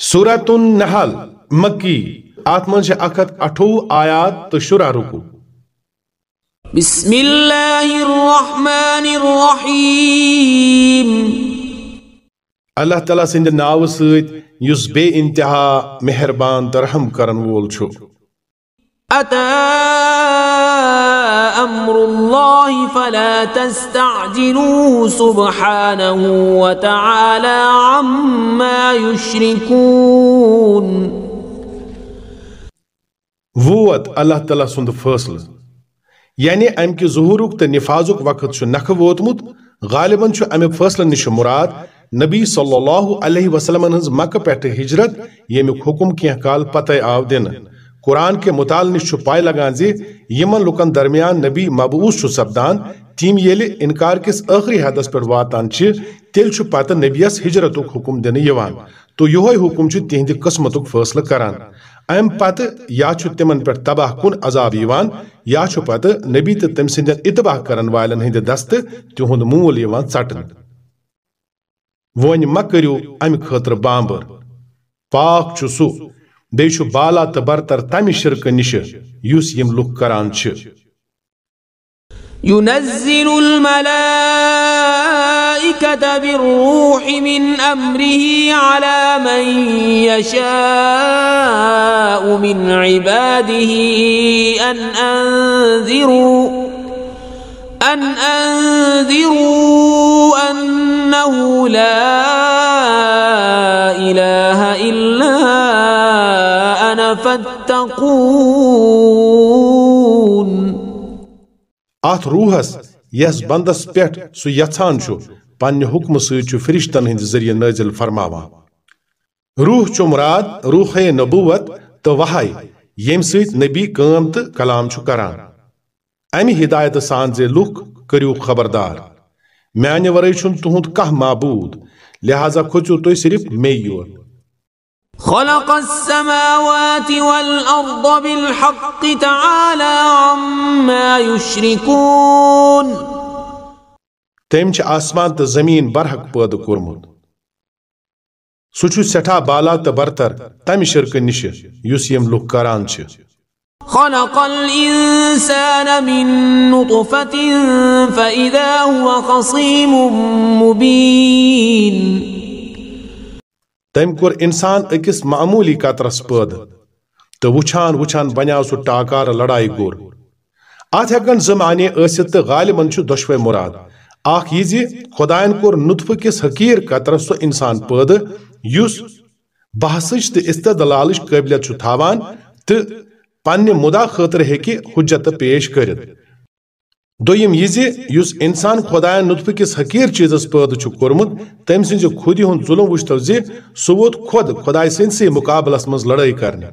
سورة النحل مکی آت من چھ اکت اٹھو آیات تو شرع رکو۔ بسم اللہ الرحمن الرحیم۔ اللہ تعالیٰ سند ناو سیت یس بے انتہا مہربان درہم کرن وول چھو۔ اتا أمر الله فلا تستعجلوه سبحانه وتعالى عما يشركون. ووت اللہ تعالیٰ سند فٲصلہٕ یعنی امہ کہ ظہورک وقت نکھ ووتمت غالباً امیک فٲصلہٕ نش مراد نبی صلی اللہ علیہ وسلم ہز مکہ پہ ہجرت یمیک حکم کی کال پتہ آو دن قرآن کے مطالع نش پائے لگان زی، یمن لکن درمیان نبی مبعوث سپدان، تیم یل انکار کس آخری حدس پہ واتان تیل پتہ نبیس ہجرت حکم دن تو یہ حکم تہند قسمت فیصلہ کران۔ ام پتہ یا تمن پہ تباہ کن عذاب یوان، یا پتہ نبی تو تم سند اتباع کرن والن ہند دست، تہند مول یوان ژٹن ون مہ کرو امہ خاطر بامبر۔ پاک چھ سہ بیچ بالا تو برتر تمہ شرک نش یس یم لک کران چھ ينزل الملائكة بالروح من أمره على من يشاء من عباده أن أنذروا أن أنذروا أنه لا إله أنا فاتقون ات روحس یس بندس پٮ۪ٹھ سُہ یژھان چھُ پننہِ حُکمہٕ سۭتۍ چھُ فرشتن ہٕنٛدِ ذٔریعہٕ نٲزِل فرماوان۔ روح چھُ مراد روحے نبوت تہٕ وحے ییٚمہِ سۭتۍ نبی کٲم تہٕ کلام چھُ کران۔ امہِ ہدایتہٕ سان زِ لُکھ کٔرِو خبردار۔ میانہِ ورٲے چھُنہٕ تُہُنٛد کانٛہہ معبوٗد، لہذا کھوژِو تُہۍ صرف مے یوت خلق السماوات والأرض بالحق تعالى عما يشركون. تم چھ آسمان تو زمین برحق پید کورمت سہ چھ بالا تو برتر تمہ شرک نش یس یم کران چھ خلق الإنسان من نطفة فإذا هو خصيم مبين. تم کور انسان اکس معمولی قطرس پید تو وچھان وچھان بنیاو سو ٹاکار لڑائی گور ات ہکن زمانے ٲسِتھ تہٕ غالباً چھُ دۄشوے مراد۔ اکھ یہِ زِ خۄدایَن کوٚر نُطفہٕ کِس حقیٖر قطرس سُہ اِنسان پٲدٕ، یُس بحثٕچ تہٕ استدلالٕچ قٲبلیت چھُ تھاوان تہٕ پننہِ مُدا خٲطرٕ ہیٚکہِ حُجت پیش کٔرِتھ۔ دویم یہ زی یس انسان خدایان نطفہ کس حقیر اس پیدا چھ کورمت تم سنز خودی ہون ظلم وشتو زی سووت خود خدای سن سے مقابلس مز لڑائی کرنے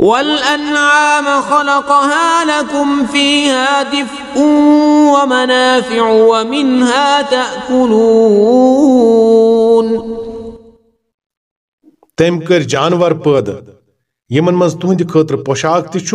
والانعام خلقها لكم فيها دفء ومنافع ومنها تاكلون تیم کر جانور پد یمن مز تہند خاطر پوشاک تہ چھ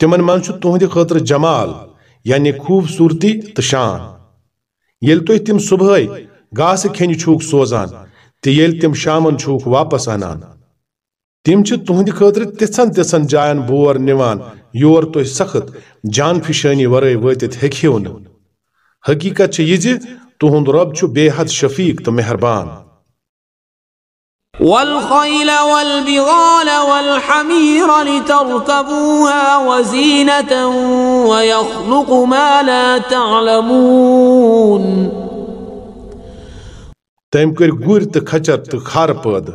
تمن من تہندِ خاطر جمال یعنی خوبصورتی تو شان۔ یل تھی تم صبح گاسہ کھین چھوک سوزان تو یل تم شامن چھوک واپس انان، تم تہندِ خاطر تژھن تژھن جاین بور نوان، یور تھی سخت جان فشانی ورٲے وٲتِتھ ہیٚکہِو حقیقت یہ زِ رب بے حد شفیق تو مہربان۔ والخيل والبغال والحمير لتركبوها وزينة ويخلق ما لا تعلمون. تم کر گر تو کھچر تو کھار پد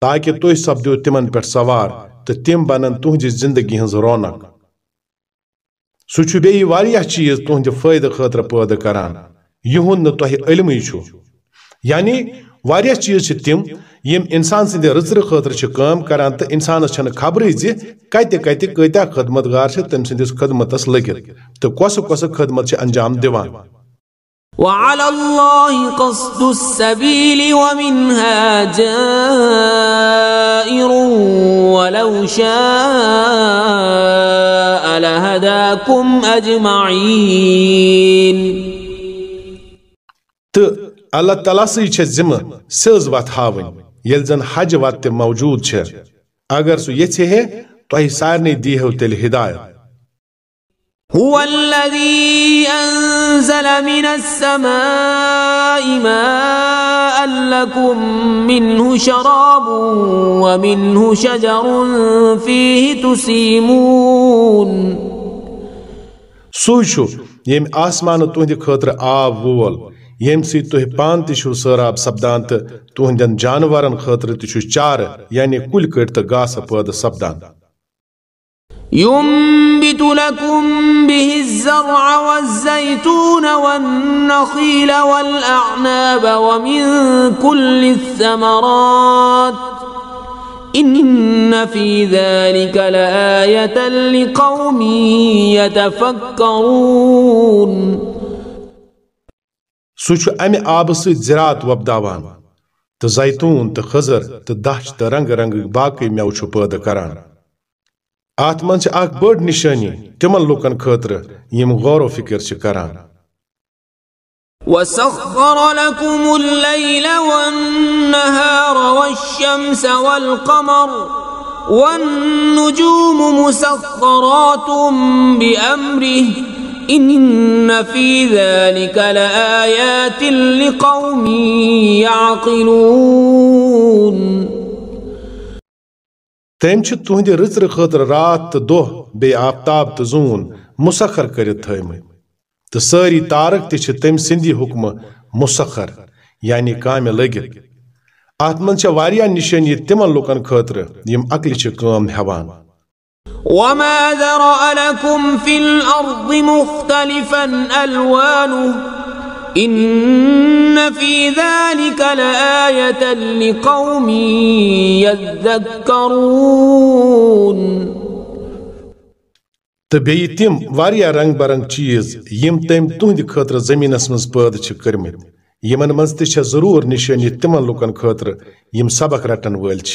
تاکہ تھی سپدو تمن پہ سوار تو تم بن تہذ زندگی ہز رونق۔ سہ چیز تہد فائدہ خطر پید کران۔ یہ علم یعنی واریاہ چیز تم یم انسان سندے رژر خاطر کام کران تو انسانس چھن خبرے زِ کتہِ کتہِ کۭتیاہ خدمت گار چھ تم سندس خدمتس لگت تو کۄس کۄس خدمت چھ انجام دِوان۔ وعلى الله قصد السبيل ومنها جائر ولو شاء لهداكم أجمعين. اللہ تعالیٰ سٕے چھےٚ ذِمہٕ سٕز وتھ ہاوٕنۍ ییٚلہِ زن حج وت تہِ موجوٗد چھےٚ اگر سُہ یژھِ ہے تۄہہِ سارنٕے دیٖہو تیٚلہِ ہدایت هو الذي أنزل من السماء ماء لكم منه شراب ومنه شجر فيه تسيمون سُے چھُ ییٚمۍ آسمانہٕ تُہنٛدِ خٲطرٕ آب وول. ییٚمہِ سۭتۍ تُہۍ پانہٕ تہِ چھِو سٲراب سپدان تہٕ تُہنٛدٮ۪ن جانورن خٲطرٕ تہِ چھُ چارٕ یعنی کُلۍ کٔٹۍ تہٕ گاسہٕ پٲدٕ ينبت لكم به الزرع والزيتون والنخيل والأعناب ومن كل الثمرات إن في ذلك لآية لقوم يتفكرون سہ امہ آبہ سرات وپداوان تو زیتون تو خزر تو دچھ تو رنگ رنگ باقی میو پیدہ کران۔ ات مز بڑ نشانی تمن لوکن خطر یم غور و فکر چھ کران۔ وسخر لكم الليل والنهار والشمس والقمر والنجوم مسخرات بأمره إن في ذلك لآيات لقوم يعقلون. تٔمۍ چھِ تُہنٛدِ رٕژرٕ خٲطرٕ رات تہٕ دۄہ بیٚیہِ آفتاب تہٕ زوٗن مُسخر کٔرِتھ تھٲومٕتۍ تہٕ سٲری تارک تہِ چھِ تٔمۍ سٕنٛدی حُکمہٕ مُسخر یعنی کامہِ لٔگِتھ اتھ منٛز چھےٚ واریاہ نِشٲنی تِمن لُکن خٲطرٕ یِم عقلہِ چھِ کٲم ہٮ۪وان وما ذرأ لكم في الأرض مختلفا ألوانه إن في ذلك لآية لقوم يذكرون تہٕ بیٚیہِ تِم واریاہ رنگ برنگ چیٖز یِم تٔمۍ تُہنٛدِ خٲطرٕ زٔمیٖنس منٛز پٲدٕ چھِ کٔرمٕتۍ یِمن منٛز تہِ چھےٚ ضروٗر نِشٲنی تِمن لُکن خٲطرٕ یِم سبق رٹن وٲلۍ چھِ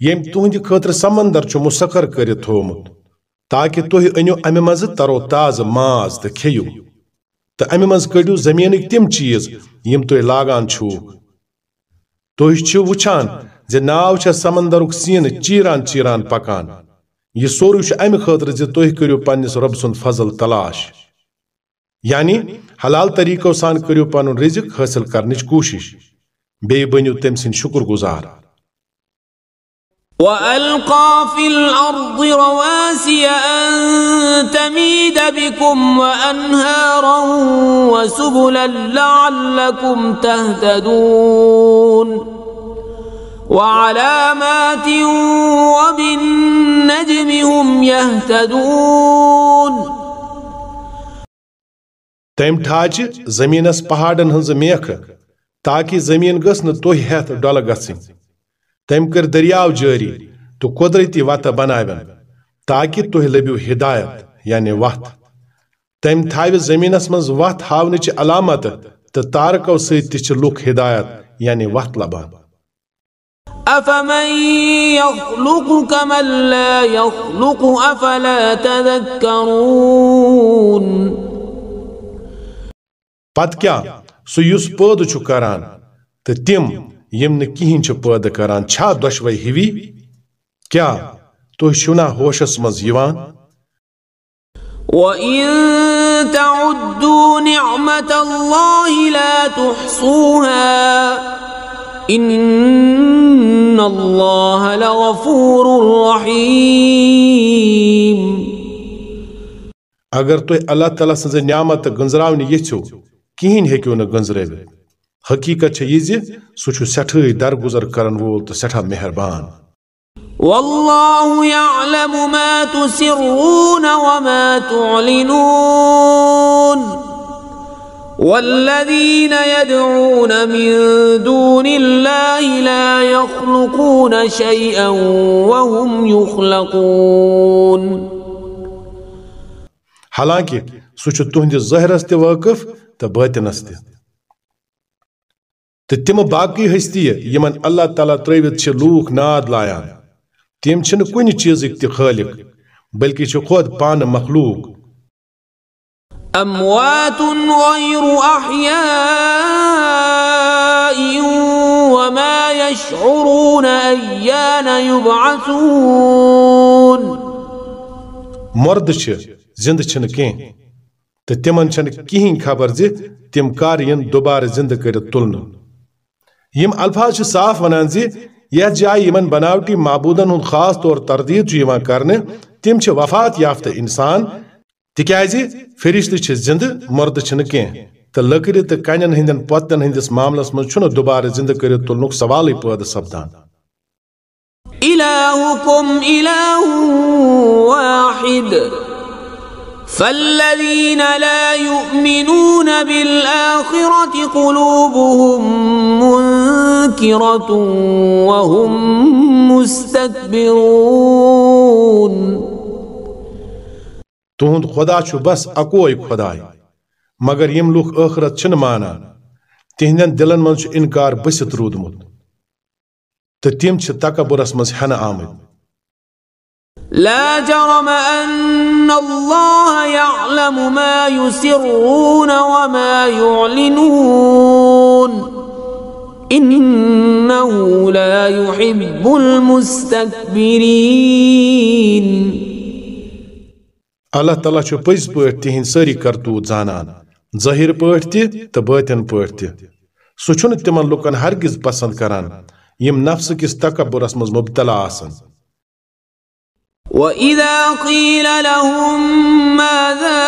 یم تہند خاطر سمندر چھ مسخر کرت تھومت تاکہ تہ انیو امہ مز ترو تازہ ماز تو کھیو تو امہ مز کڑیو زمینک تم چیز یم تہ لاگان چھو تہ چھ وچھان ناو چھ سین چیران چیران پکان یہ سورو چھ امہ خاطر ز تہ پنس رب سند فضل تلاش یعنی حلال طریقو سان کریو پنن رزق حاصل کرنچ کوشش بی بنیو تم سن شکر گزار وألقى في الأرض رواسي أن تميد بكم وأنهارا وسبلا لعلكم تهتدون وعلامات وبالنجم هم يهتدون تم ٹھاچہ زمینس پہاڑن ہنز میخ تاکہ زمین گس نہ تہ ہتھ ڈل گژھن تم کر دریاو جاری تو قدرتی وتہ بناون تاکہ تہ لبیو ہدایت یعنی وت تم تھاو زمینس مز وت ہاونچ علامت تو تارکو ست لک ہدایت یعنی وت لبان أفمن يخلق كمن لا يخلق أفلا تذكرون پت کیا سُہ یُس پٲدٕ چھُ کران تہٕ تِم یم نکین چھ پید کران چھا دوشوی ہیوی کیا تو شنا ہوشس مز یوان؟ وَإِن تَعُدُّوا نِعْمَةَ اللَّهِ لَا تُحْصُوهَا إِنَّ اللَّهَ لَغَفُورٌ رَحِيمٌ اگر تو اللہ تعالیٰ سنزے نعمت گنزراؤنی یہ چھو کہیں ہیکیوں نے گنزرے بھی حقیٖقت چھےٚ یہِ زِ سُہ چھُ سٮ۪ٹھٕے درگُزر کرن وول تہٕ سٮ۪ٹھاہ مہربان والله يعلم ما تسرون وما تعلنون. والذين يدعون من دون الله لا يخلقون شيئا وهم يخلقون. حالانکہِ سُہ چھُ تُہنٛدِس ظٲہرس تہِ وٲقف تہٕ بٲطِنس تہِ تو تم باقی ہستی یمن اللہ تعالیٰ تروت لوک ناد لائان تم کن چیز تہ خالق بلکہ خود پان مخلوق اموات غیر احیاء وما يشعرون ایان یبعثون مرد چھ زند چھن کین تو تمن چھن کہین خبر زی تم کار ین دوبارہ زند کرت تلنہ یم الفاظ صاف ونان زی یت جائے یمن بناوٹی معبودن ہند خاص طور تردید کرنے، تم وفات یافتہ انسان تکیاز فرشتہ زند مرد کی تو لکر تو کنن ہند پتن ہندس معاملس مز دوبارہ زندہ کر تلنک سوال پید سپدان۔ إلهكم واحد۔ فالذين لا يؤمنون بالآخرة قلوبهم منكرة وهم مستكبرون. تہنٛد خۄدا چھُ بس اکوے خۄداے مگر یِم لُکھ ٲخرت چھِنہٕ مانان تِہنٛدٮ۪ن دِلن منٛز چھُ اِنکار بٔسِتھ روٗدمُت تہٕ تِم چھِ تکبُرس منٛز ہٮ۪نہٕ آمٕتۍ لا جرم أن الله يعلم ما يسرون وما يعلنون. إنه لا يحب المستكبرين. اللہ تعالیٰ چھُ پٔزۍ پٲٹھۍ تِہنٛدۍ سٲری کرتوٗت زانان. ظٲہِر پٲٹھۍ تہِ تہٕ چھُنہٕ تِمن لُکن ہرگز پسنٛد کران. یِم نفسہٕ کِس تکبُرس منٛز مُبتلا آسن. وإذا قيل لهم ماذا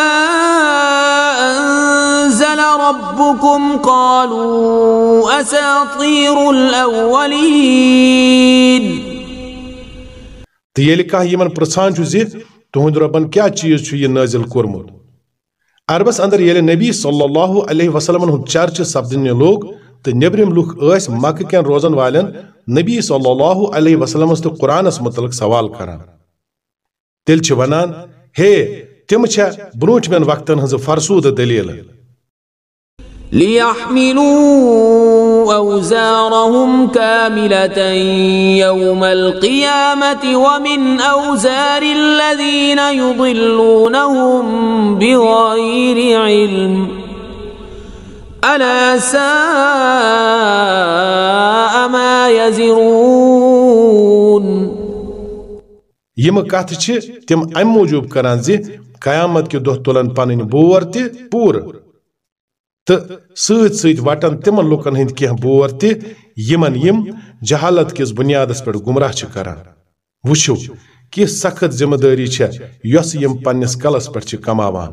أنزل ربكم قالوا أساطير الأولين تہٕ ییٚلہِ کانٛہہ یِمن پرژھان چھُ زِ تُہنٛد رۄبن کیٛاہ چیٖز چھُ یہِ نٲزِل کوٚرمُت عربس أندر ییٚلہِ نبی صلی اللہ علیہ وسلمن ہُنٛد چرچہِ سپدٕنہِ لوٚگ تہٕ نیبرِم لُکھ ٲسۍ مکہٕ کٮ۪ن روزن والٮ۪ن نبی صلی اللہ علیہ وسلمس تہٕ قرآنس متعلق سوال کران تیل چھ ونان ہے تم چھ من وقتن ہز فرسود دلیل. ليحملوا أوزارهم كاملة يوم القيامة ومن أوزار الذين يضلونهم بغير علم. ألا ساء ما يزرون یم کت تم ام موجوب کران زی قیامت کے دہ تلن پن بور تہ پور تو ست ست وٹن تمن لکن ہند کی بور تہ یمن یم جہالت کس بنیادس پہ گمراہ کران وچھو کی سخت ذمہ داری یس یم پنس کلس پہ کماوان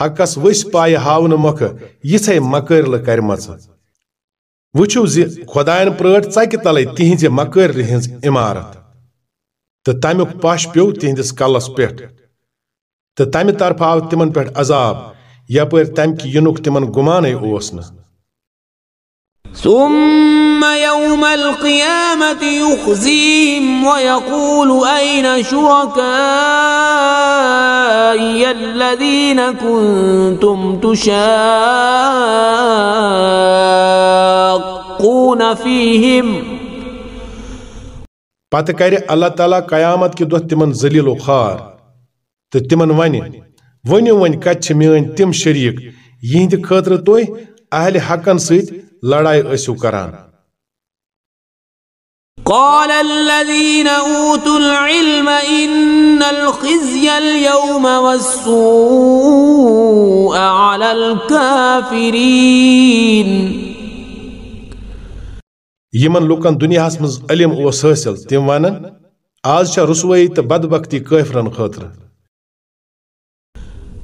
حقس وس پائے ہاؤن مخ یتھے مکرل کرم وچو زی خدائن پرٹ ثکہ تلے تہذ مکرل ہز عمارت۔ تو تمیک پش پیو تہندس کلس پہ تو تمہ طرف آو تمن پہ عذاب یپ تمہ کہ ینک تمن گمانے اس ثم يوم القيامة يخزيهم ويقول أين شركائي الذين كنتم تشاقون فيهم؟ پتہ کرِ اللہ تعالیٰ قیامت کہِ دۄہ تِمن ذلیل و خار۔ تہٕ تِمن ونہِ ؤنِو وۄنۍ کتہِ چھِ میٲنۍ تِم شریٖک یِہنٛدِ خٲطرٕ تُہۍ اہلِ حقن سۭتۍ لڑایہِ ٲسِو کران۔ قال الذين أوتوا العلم إن الخزي اليوم والسوء على الكافرين. یمن لوکن دنیاہس منٛز علم اوس حٲصِل تِم ونن آز چھےٚ رسوٲیی تہٕ بدبختی کٲفرن خٲطرٕ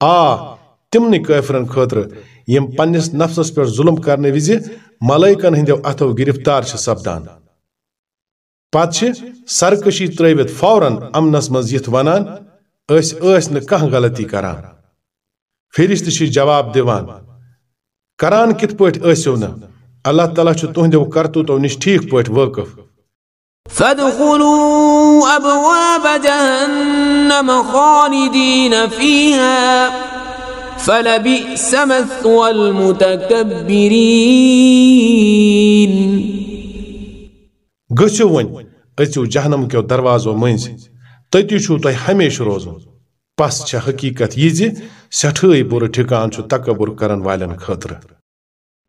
آ تمن کافرن خاطر یم پنس نفسس پہ ظلم کرنے وز ملائکن ہندو اتو گرفتار سپدان۔ پتہ سرکشی تروت فوراً امنس مز یت ونان اس کھانا غلطی کران فرشت جواب دیوان کران کت پہ ثو اللہ تعالیٰ تہندو کرتوتو نش ٹھیک پٲٹھۍ واقف۔ فادخلوا أبواب جهنم خالدين فيها فلبئس مثوى المتكبرين. گٔژھِو وۄنۍ أژِو جہنم کیو دروازو مٔنٛزۍ تٔتی چھُو تۄہہِ ہمیشہٕ روزُن۔ پس چھےٚ حقیٖقت یہِ زِ سٮ۪ٹھٲے بُرٕ ٹھِکان چھُ تکبُر کرن والٮ۪ن خٲطرٕ۔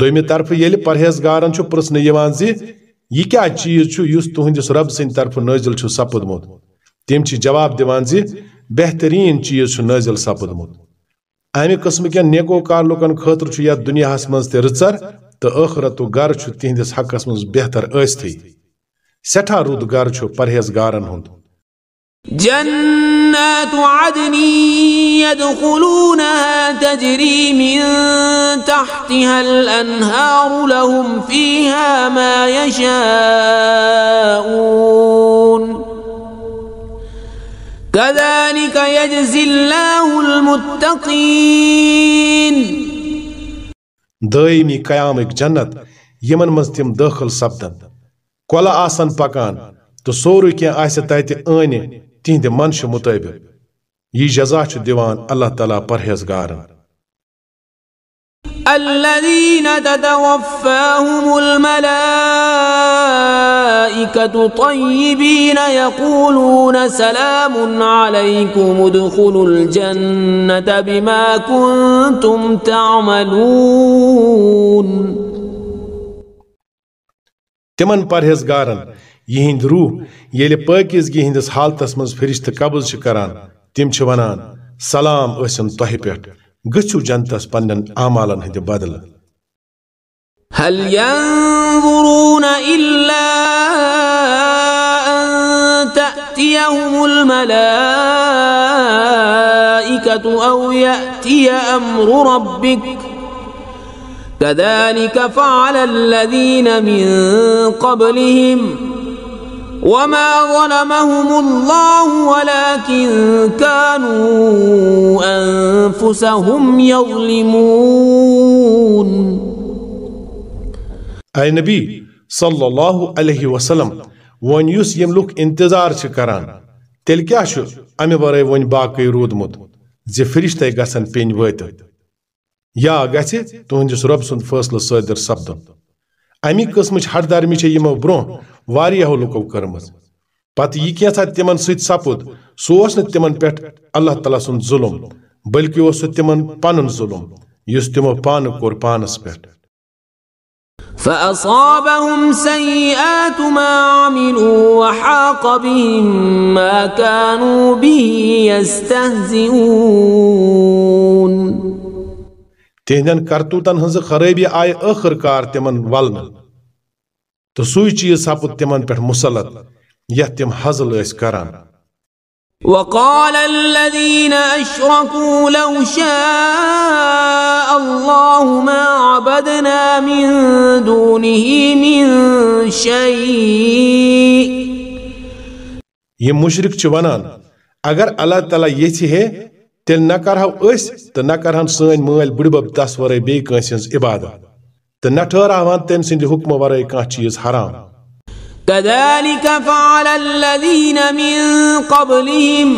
دویمہ طرف یل پرہیزگارن چھ پرسن یوان زی یہ کیا چیز چھ یس تہندس رب سند طرف نازل چھ سپدمت؟ تم چھ جواب دیوان زی بہترین چیز چھ نازل سپدمت. امہ قسم کین نیکو کار لوکن خاطر یا دنیا دنیاہس مز تہ رچر تو ٲخرت گھر چھ تہندس حقس مز بہتر ٲستھے۔ سٹھاہ رُت گھر چھ پرہیزگارن ہُند۔ جنات عدن يدخلونها تجري من تحتها الأنهار لهم فيها ما يشاءون. كذلك يجزي الله المتقين. دائمی قیامٕکۍ جنت یمن منٛز تِم دٲخل سپدن کۄلہٕ آسن پکان. تہٕ سورُے کینٛہہ آسہِ تتہِ ٲنہِ تہندِ منشہِ مطٲبق یہِ جزا چھُ دِوان اللہ تعالیٰ پرہیزگارن۔ الذين تتوفاهم الملائكة طيبين يقولون سلام عليكم ادخلوا الجنة بما كنتم تعملون۔ تمن پرہیزگارن روح ییٚلہِ پٲکیزگی ہندس حالتس منٛز فرشتہٕ قبض چھِ کران تِم چھِ ونان سلام ٲسِن تۄہہِ پٮ۪ٹھ گٔژھِو جنتس پننٮ۪ن اعمالن ہٕنٛدِ بدلہٕ هل ينظرون إلا أن تأتيهم الملائكة أو يأتي أمر ربك كذلك فعل الذين من قبلهم وما ظلمهم الله ولكن كانوا أنفسهم يظلمون اے نبی صلی اللہ علیہ وسلم، ون یُس یم لُکھ انتظار چھِ کران تیٚلہِ کیٛاہ چھُ امہِ ورٲے وۄنۍ باقٕے روٗدمُت زِ فرشتے گژھن پیٚنۍ وٲتِتھ یا گژھِ تُہنٛدِس رۄب سُنٛد فٲصلہٕ صٲدِر سپدُن۔ امی قسمچ ہردارمی چھ یمو برو واریاہو لوکو کرمز پتہ یہ کینژھا تمن سۭتۍ سپُد، سُہ اوس نہٕ تمن پٮ۪ٹھ اللہ تعالیٰ سُنٛد ظُلم، بلکہ اوس سُہ تمن پنُن ظُلم، یُس تمو پانہٕ کوٚر پانس پٮ۪ٹھ۔ فأصابهم سيئات ما عملوا وحاق بهم ما كانوا به يستهزئون۔ تہندین کرتوتن ہنز خرابی آئی ٲخر کار تمن ولنہٕ۔ تہٕ سُے چیٖز سپُد تمن پٮ۪ٹھ مُسلط یتھ تم حضل ٲسۍ کران۔ وقال الذين أشركوا لو شاء الله ما عبدنا من دونه من شيء۔ یہ مشرق چھ ونان اگر اللہ تعالیٰ یژھِ ہے تیل نہ کرہو أسۍ تہٕ نہ کرہن سٲنۍ مٲلۍ بٕڈبب تس ورٲے بیٚیہِ کٲنٛسہِ ہٕنٛز عبادت. تہٕ نہ ٹھہراوان تٔمۍ سٕنٛدِ حُکمہٕ ورٲے کانٛہہ چیٖز حرام. كذلك فعل الذين من قبلهم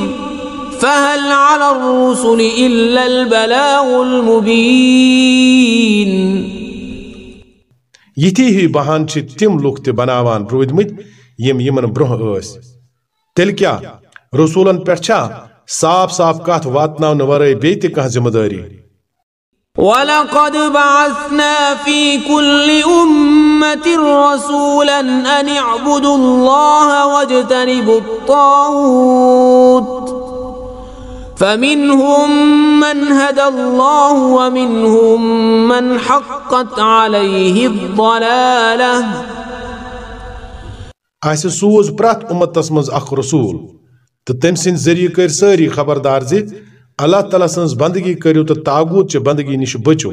فهل على الرسل إلا البلاغ المبين. یِتھی ہی بہان چھِ تِم لُکھ تہِ بناوان روٗدمٕتۍ یِم یِمن برٛونٛہہ ٲسۍ تیٚلہِ کیٛاہ رسوٗلن پٮ۪ٹھ چھا صاف صاف واتناونہٕ ورٲے بیٚیہِ تہِ کانٛہہ ذمہٕ دٲری ولقد بعثنا في كل أمة رسولا أن اعبدوا الله واجتنبوا الطاغوت. فمنهم من هدى الله ومنهم من حقت عليه الضلالة. اسہِ سوٗز پرٛٮ۪تھ اُمتس منٛز اکھ رسوٗل. تہٕ تٔمۍ سٕنٛدۍ ذٔریعہٕ کٔرۍ سٲری خبردار زِ اللہ تعالیٰ سٕنٛز بندگی کٔرِو تہٕ تاغوت چہِ بندگی نِش بٔچِو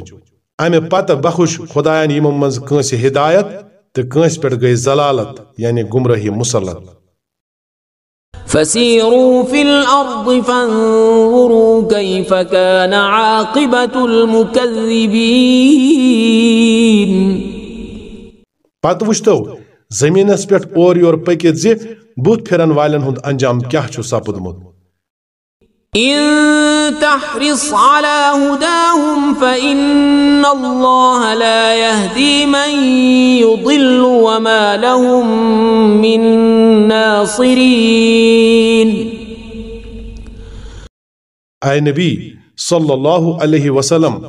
امہِ پتہٕ بخُش خۄدایَن یِمو منٛز کٲنٛسہِ ہدایت تہٕ کٲنٛسہِ پٮ۪ٹھ گٔے ضلالت یعنی گمرٲہی مُسلط فسيروا في الأرض فانظروا كيف كان عاقبة المكذبين پتہٕ وٕچھتو زٔمیٖنس پٮ۪ٹھ اورٕ یورٕ پٔکِتھ زِ بُتھ پھِرن والٮ۪ن ہُنٛد انجام کیٛاہ چھُ سپُدمُت إن تحرص على هداهم فإن الله لا يهدي من يضل وما لهم من ناصرين اے نبی صلی اللہ علیہ وسلم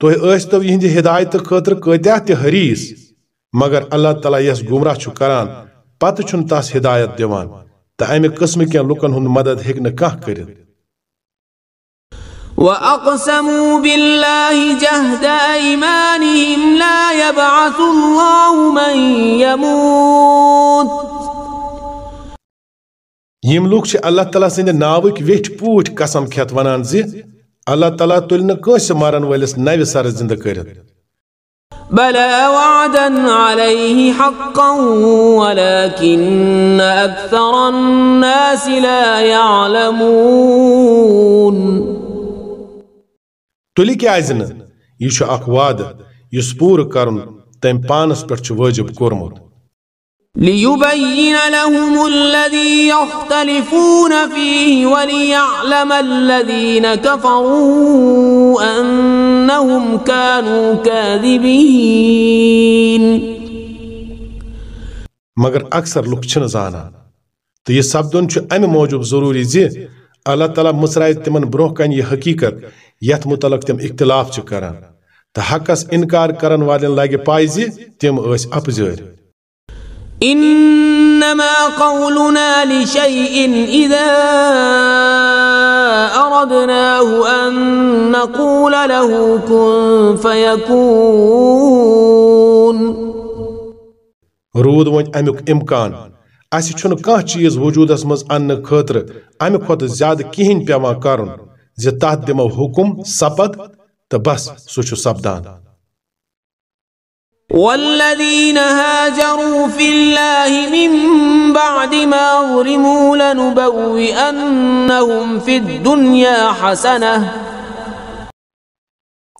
تُہۍ ٲسۍتو یِہنٛدِ ہدایتہٕ خٲطرٕ کۭتیاہ تہِ حریٖص مگر اللہ تعالیٰ یس گمراہ چھُ کران پتہٕ چھُنہٕ تس ہدایت دِوان تہٕ امہِ قٕسمہٕ کٮ۪ن لُکن ہُنٛد مدد ہیٚکہِ نہٕ کانٛہہ کٔرِتھ۔ وأقسموا بالله جهد أيمانهم لا يبعث الله من يموت۔ یِم لُکھ چھِ اللہ تعالیٰ سٕنٛدِ ناوٕکۍ ویٹھۍ پوٗٹھۍ قسم کھٮ۪تھ ونان زِ اللہ تعالیٰ تُلہِ نہٕ کٲنٛسہِ مرن وٲلِس نوِ سرٕ زِنٛدٕ کٔرِتھ۔ بلى وعدا عليه حقا ولكن أكثر الناس لا يعلمون. چھُ اکھ وعدٕ یُس پوٗرٕ کرُن تٔمۍ پانس چھُ وٲجِب کوٚرمُت ليبين لهم الذي يختلفون فيه وليعلم الذين كفروا أنهم كانوا كاذبين. مگر اکثر لوگ چھِنہٕ زانان تو یہ سپدُن چھُ امہِ موٗجوٗب ضروٗری زِ اللہ تعالیٰ مٕژرایہِ تمن برٛونٛہہ کن یہ حقیقت یت متعلق تم اختلاف چھِ کران۔ تو حقس انکار کرن والن لگہِ پاے زی تم ٲسۍ اپزٲرۍ۔ إنما قولنا لشيء إذا أردناه أن نقول له كن فيكون. روٗد وۄنۍ امیُک اِمکان اسہِ چھُنہٕ کانٛہہ چیٖز وجوٗدس منٛز اننہٕ خٲطرٕ امہِ کھۄتہٕ زیادٕ کِہیٖنۍ پیٚوان کرُن زِ تتھ دِمو حُکم سپد تہٕ بس سُہ چھُ سپدان والذين هاجروا في الله من بعد ما ظلموا لنبوئنهم في الدنيا حسنة.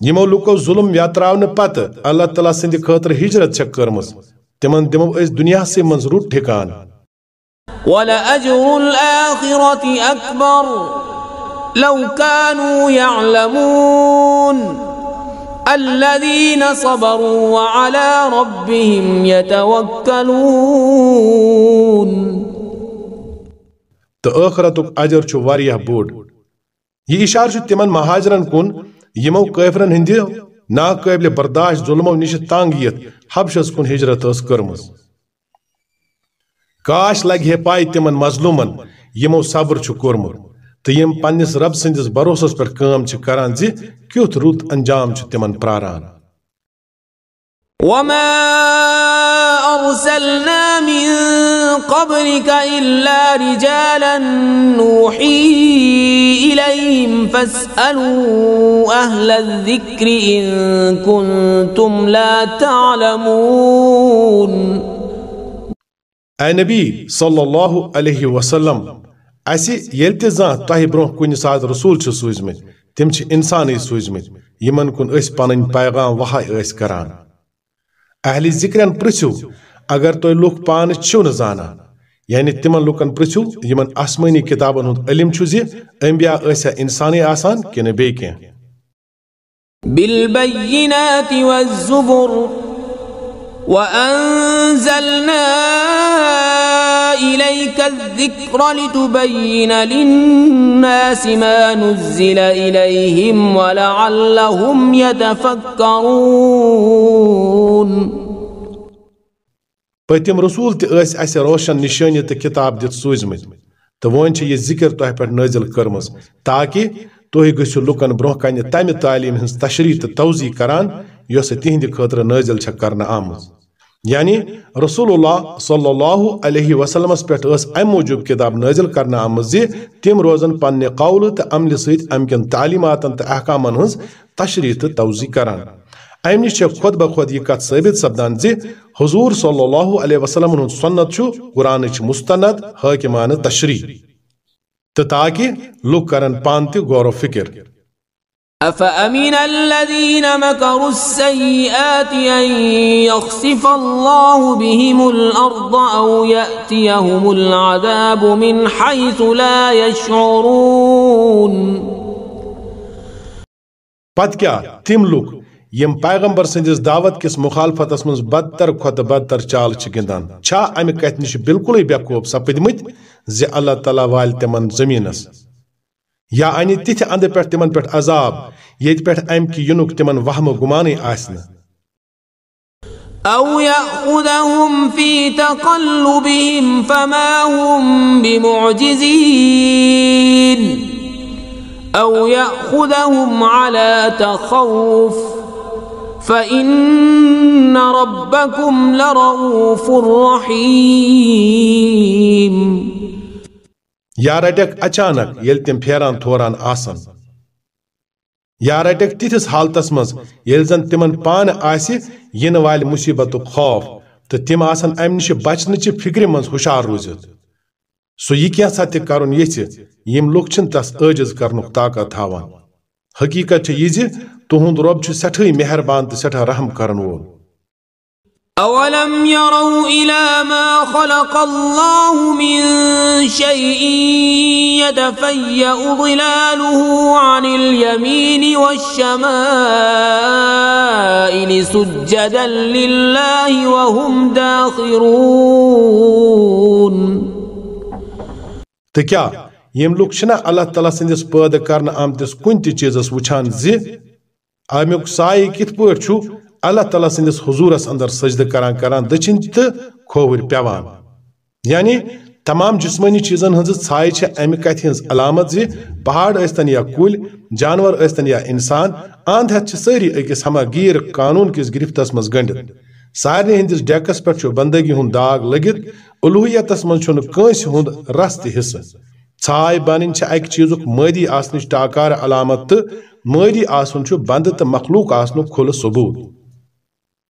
یمو لوکو ظلم یاتراونہٕ پتہٕ اللہ تعالیٰ سٕنٛدِ خٲطرٕ ہجرت چھےٚ کٔرمٕژ تِمن دِمو أسۍ دُنیاہسٕے منٛز رُت ٹھِکان. ولأجر الآخرة أكبر. لو كانوا يعلمون. الذين صبروا وعلى ربهم يتوكلون. تو ٲخرتُک اجر چھُ واریاہ بوٚڑ۔ یہِ اِشارٕ چھُ تِمن مہاجرن کُن، یِمو کٲفرن ہٕنٛدِ ناقٲبلہِ برداشت، ظُلمو نِشہِ تنگ یِتھ حبشس کُن ہجرت ٲس کٔرمٕژ کاش لگہِ ہے پاے تِمن مظلوٗمن، یِمو صبر چھُ کوٚرمُت پراران. وما أرسلنا من قبلك إلا رجالا نوحي إليهم فاسألوا أهل الذكر إن كنتم لا تعلمون. اے نبی صلی اللہ علیہ وسلم اسی یل تہ زان تہ کن سات رسول چھ تم سوزمت یمن کن اس پیغام وحی اس کران۔ اہل ذکرن پرسو اگر تو لوک پان چھو نہ زانا یعنی تمن لوکن پرسو یمن آسمانی کتابن ہند علم چھ زی انبیاء اسا انسانی آسان کن والزبر وأنزلنا إليك الذكر لتبين للناس ما نزل إليهم ولعلهم يتفكرون. پتم رسول تہ ٲسۍ اَسہِ روشن نشٲنی تہٕ کِتاب دِتھ سوٗزمٕتۍ تہٕ وۄنۍ چھِ یہِ ذِکر تۄہہِ پٮ۪ٹھ نٲزِل کٔرمٕژ تاکہِ تُہۍ گٔژھِو لُکن برونٛہہ کنہِ تمہِ تعلیٖم ہٕنٛز تشریح تہٕ توضیح کران یۄسہٕ تِہنٛدِ خٲطرٕ نٲزِل چھےٚ کرنہٕ آمٕژ یعنی رسول اللہ صلی اللہ علیہ وسلمس پہ ام موجود کتاب نازل کرنا آمز تم روزن پنہ قول تو عمل ست ام کن تعلیمات تو احکامن ہز تشریح تو توضی کران ام نش خود بخود یہ کت ثابت سپدان زی، حضور صلی اللہ علیہ وسلم ہند سنت قرآن مستند، حاکمان تشریح۔ تو تاکہ لوگ کرن پان تہ غور و فکر۔ أفأمن الذين مكروا السيئات أن يخسف الله بهم الأرض أو يأتيهم العذاب من حيث لا يشعرون؟ پت کیا تم لوگ یم پیغمبر سندس دعوت کس مخالفتس من بدتر کھت بدتر چال چھ گندان۔ چھا امہ کت نش بالکل بیقوب سپدمت زِ اللہ تعالیٰ وال تمن زمینس یا انہ تتھ اند پہ تمن پہ عذاب یت پہ ام کی ینک تمن وہم گمانے آسن أو يأخذهم في تقلبهم فما هم بمعجزين أو يأخذهم على تخوف فإن ربكم لرؤوف رحيم یا رٹک اچانک یل تم پھیران تھوران آسن یا رٹک تتھس حالتس مز یل زن تمن پان آسی ین وال مصیبت خوف تو تم آسن ام نش بچنچ فکر مز ہوشار روزت سو یہ کیسا تہ کرن یھ یم لوگ چھن تس عاجز کرنک طاقت تھاوان حقیقت یہ زِ تہند رب چھ سٹھے مہربان تو سٹھا رحم کرن وول أولم يروا إلى ما خلق الله من شيء يتفيأ ظلاله عن اليمين والشمائل سجدا لله وهم داخرون. تہ کیا یم لوک چھنا اللہ تعالیٰ سندس پٲدٕ کرنہٕ آمتِس کُنہِ تہِ چیٖزس وٕچھان زِ امیُک سایہِ کِتھ اللہ تعالیٰ سندس حضورس اندر سجدہ کران کران دچن تو کھوور پیوان۔ یعنی تمام جسمانی چیزن ہز ژھائی امہ کتھ ہز علامت زی، پہاڑ ٲستن یا کُلۍ جانور ٲستن یا انسان اند ہتھ چھ سٲری أکِس ہما گیٖر قانون کِس گرفتس منٛز گٔنڈِتھ سارنٕے ہٕنٛدِس ڈیکس پٮ۪ٹھ چھُ بندگی ہُنٛد داغ لٔگِتھ اُلوٗہیتس منٛز چھُنہٕ کٲنٛسہِ رس تہِ حصہٕ۔ ژھاے بنٕنۍ چھِ اکہِ چیٖزُک مٲدی ٹاکار علامت تہٕ مٲدی آسُن چھُ بندٕ تہٕ مخلوٗق آسنُک کھُلہٕ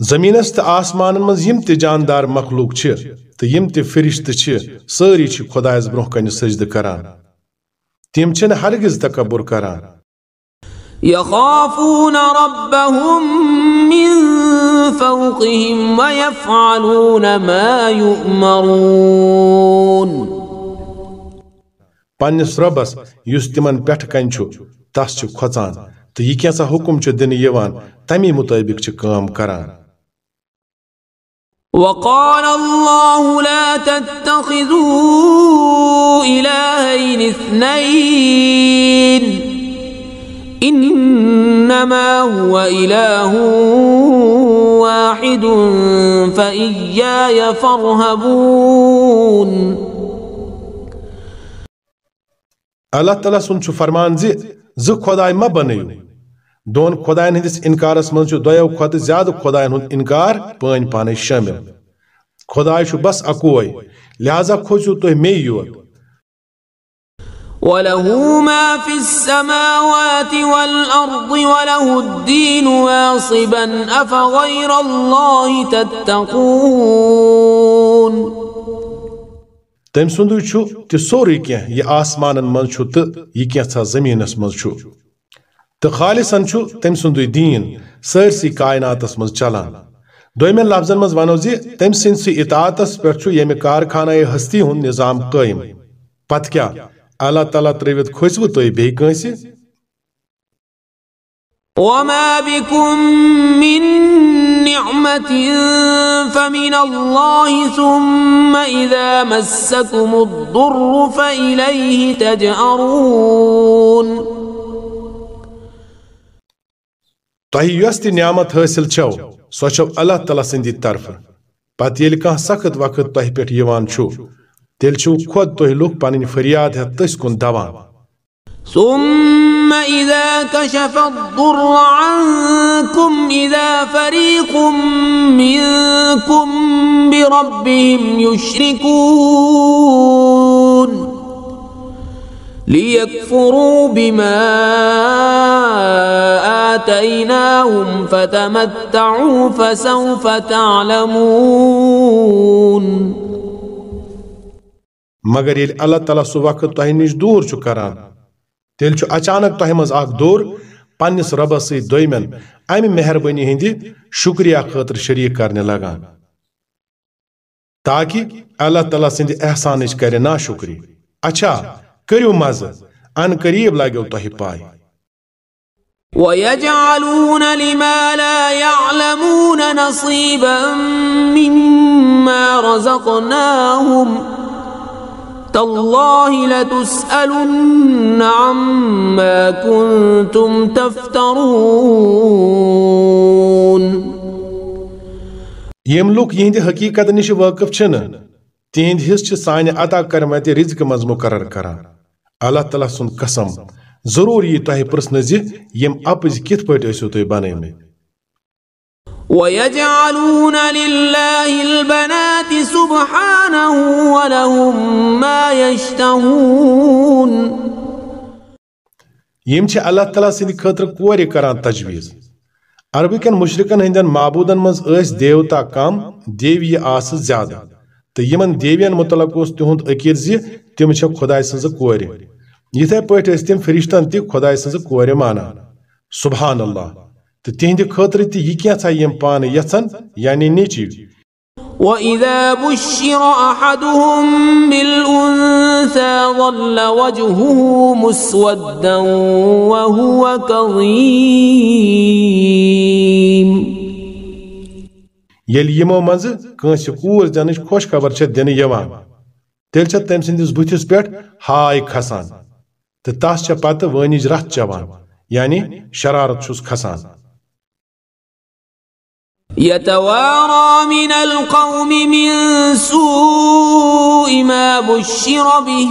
زمینس تو آسمان مز یم تہ جاندار مخلوق چھ تو یم تہ فرشتہ چھ ساری چھ خدایس برونہ کنہ سجدہ کران. تم چھن ہرگز تکبر کران. يخافون ربهم من فوقهم ويفعلون ما يؤمرون پنس ربس یس تمن پٹھ کن چھ تس چھ کھوژان تو یہ کیسا حکم چھ دن یوان تمی مطابق چھ کام کران. وقال الله لا تتخذوا إلهين اثنين. إنما هو إله واحد فإياي فارهبون. الله تعالى سن فرمان زي زٕ خۄداے ما بنٲیِو دون خدائن ہندس انکارس منچ دیو کھت زیادہ خدائن ہند انکار پن پانے شامل۔ خدائے بس اکوئی لہذا کھوچو تھی مے یوت وله ما في السماوات والأرض وله الدين واصبا أفغير الله تتقون۔ تم سندو چھو تی سوری کیا یہ آسمانن من چھو تی یہ کیا تھا زمینس من چھو تو خالصن تم سند دین سرسی اس مز چلان میں لفظن مز ونو زی تم سند سی اطاعتس پہ یم کارخانہ ہستی ہون نظام قائم پت کیا اللہ تعالیٰ تروت کھسو تھی بی کنس وما بكم من نعمة فمن الله ثم إذا مسكم الضر فإليه تجأرون تۄہہِ یۄس تہِ نعمت حٲصِل چھو سۄ چھو اللہ تعالیٰ سٕنٛدِ طرفہٕ پتہٕ ییٚلہِ کانٛہہ سخت وقت تۄہہِ پٮ۪ٹھ یِوان چھُ تیٚلہِ چھُو خۄد تُہۍ لُکھ پنٕنۍ فریاد ہٮ۪تھ تٔسۍ کُن دوان ثم إذا كشف الضر عنكم إذا فريق منكم بربهم يشركون ليكفروا بما آتيناهم فتمتعوا فسوف تعلمون. مگر ییٚلہِ اللہ تعالیٰ سُہ وقت تۄہہِ نِش دوٗر چھُ کران تیٚلہِ چھُ اچانک تۄہہِ منٛز اکھ دوٚر پننِس رۄبس سۭتۍ دوٚیمٮ۪ن امہِ مہربٲنی ہٕنٛدِ شُکریہ خٲطرٕ شریٖک کرنہِ لگان تاکہِ اللہ تعالیٰ سٕنٛدِ احسانٕچ کرِ نا شُکری۔ اچھا کٔرِو مزٕ ان قریٖب لگیو تۄہہِ پاے ويجعلون لما لا يعلمون نصيبا مما رزقناهم تالله لتسألن عما كنتم تفترون يم لوك يهند حقيقت نش واقف چھن تہند حص چھ سانہِ عطا کرمتہِ رزق منٛز مقرر کران۔ اللہ تعالیٰ سُنٛد قسم ضروٗر یی تۄہہِ پرٛژھنہٕ زِ یِم اپٕزۍ کِتھ پٲٹھۍ ٲسِو تُہۍ بنٲومٕتۍ؟ ويجعلون لله البنات سبحانه ولهم ما يشتهون يم چھِ اللہ تعالیٰ سٕنٛدِ خٲطرٕ کورِ کران تجویٖز۔ عربٕکٮ۪ن مُشرِکن ہٕنٛدٮ۪ن معبوٗدن منٛز ٲسۍ دیوتا کم دیوی آسہٕ زیادٕ۔ تہٕ یِمن دیوین متعلق اوس تِہُنٛد عقیٖد زِ تِم خۄداے سٕنٛزٕ کورِ۔ یِتھے پٲٹھۍ ٲسۍ تِم فرشتن تہِ خۄداے سٕنٛزٕ کورِ مانان۔ سبحان اللہ تہٕ تِہنٛدِ خٲطرٕ تہِ یہِ کینٛژھا یِم پانہٕ یژھن؟ یعنی نیچی۔ وإذا بشر أحدهم بالأنثى ظل وجهه مسودا وهو كظيم۔ ییٚلہِ یِمو منٛزٕ کٲنٛسہِ کوٗر زینٕچ خۄش خبر چھےٚ دِنہٕ یِوان تیٚلہِ چھےٚ تٔمۍ سٕنٛدِس بٕتھِس پٮ۪ٹھ ہاے کھسان تہٕ تس چھےٚ پتہٕ وٲنِج رتھ چٮ۪وان یعنی شرارت چھُس کھسان۔ يتوارى من القوم من سوء ما بشر به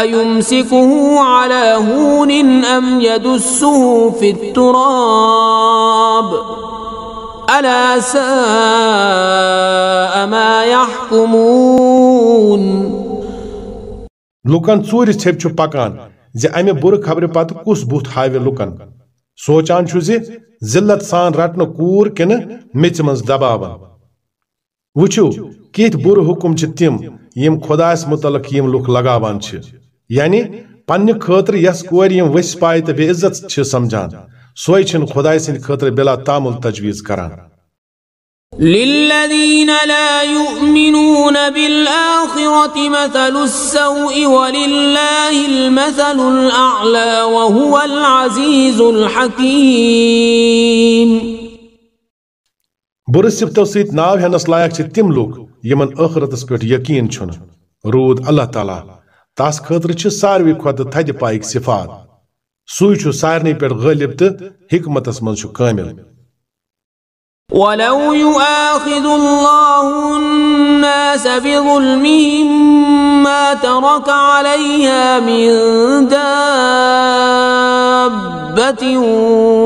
أيمسكه على هون أم يدسه في التراب؟ الا ساء ما يحكمون. لوکن ژوٗرِ ژھیٚپۍ چھُ پکان زِ امہِ بُرٕ خبرِ پتہٕ کُس بُتھ ہاوِ لُکن سونٛچان چھُ زِ ذِلت سان رٹنہٕ کوٗر کِنہٕ میٚژِ منٛز دباوان۔ وٕچھِو کِتھۍ بُرٕ حُکم چھِ تِم یِم خۄدایس مُتعلق یِم لُکھ لگاوان چھِ؟ یعنی پننہِ خٲطرٕ یۄس کورِ یِم ؤسۍ پایہِ تہٕ بے عزت چھِ سمجھان۔ سوے چھن خدای سند خطر بلا تامل تجویز کران. للذين لا يؤمنون بالآخرة مثل السوء ولله المثل الأعلى وهو العزيز الحكيم برس سبتو سيت ناو ہنس لائق چھ تم لوگ یمن آخرتس پیٹھ یقین چھن. رود اللہ تعالی تاس خطر چھ ساروی کھوتہ تھدِ پایک صفات. سوچو سارنی پر غالب ته حکمتس شو کامل ولو يؤاخذ الله الناس بظلمهم ما ترك عليها من دابة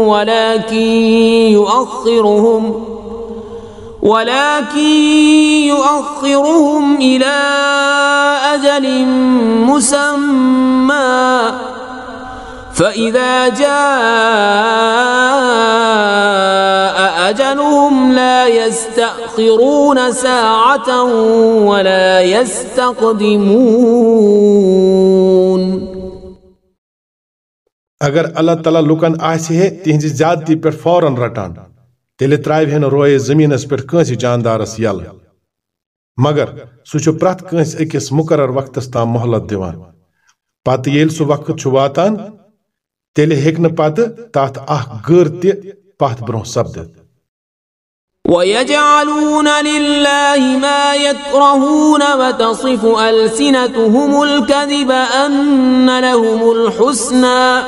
ولكن يؤخرهم ولكن يؤخرهم إلى أجل مسمى فَإِذَا جَاءَ أَجَلُهُمْ لَا يَسْتَأْخِرُونَ سَاعَةً وَلَا يَسْتَقْدِمُونَ اگر اللہ تعالیٰ لکن آسی ہے تہذ زیادتی پر فوراً رٹان تیلہ تراوہن روئے زمین زمینس پہ کنس جاندارس یل مگر سوچو پریت کنس اکس مقرر وقتس تام محلت دیوان۔ پتہ یل سہ وقت چھواتان تیل ہیکن پت تات اخ گر تہ پتھ برو سبد ويجعلون لله ما يكرهون وتصف ألسنتهم الكذب أن لهم الحسنى.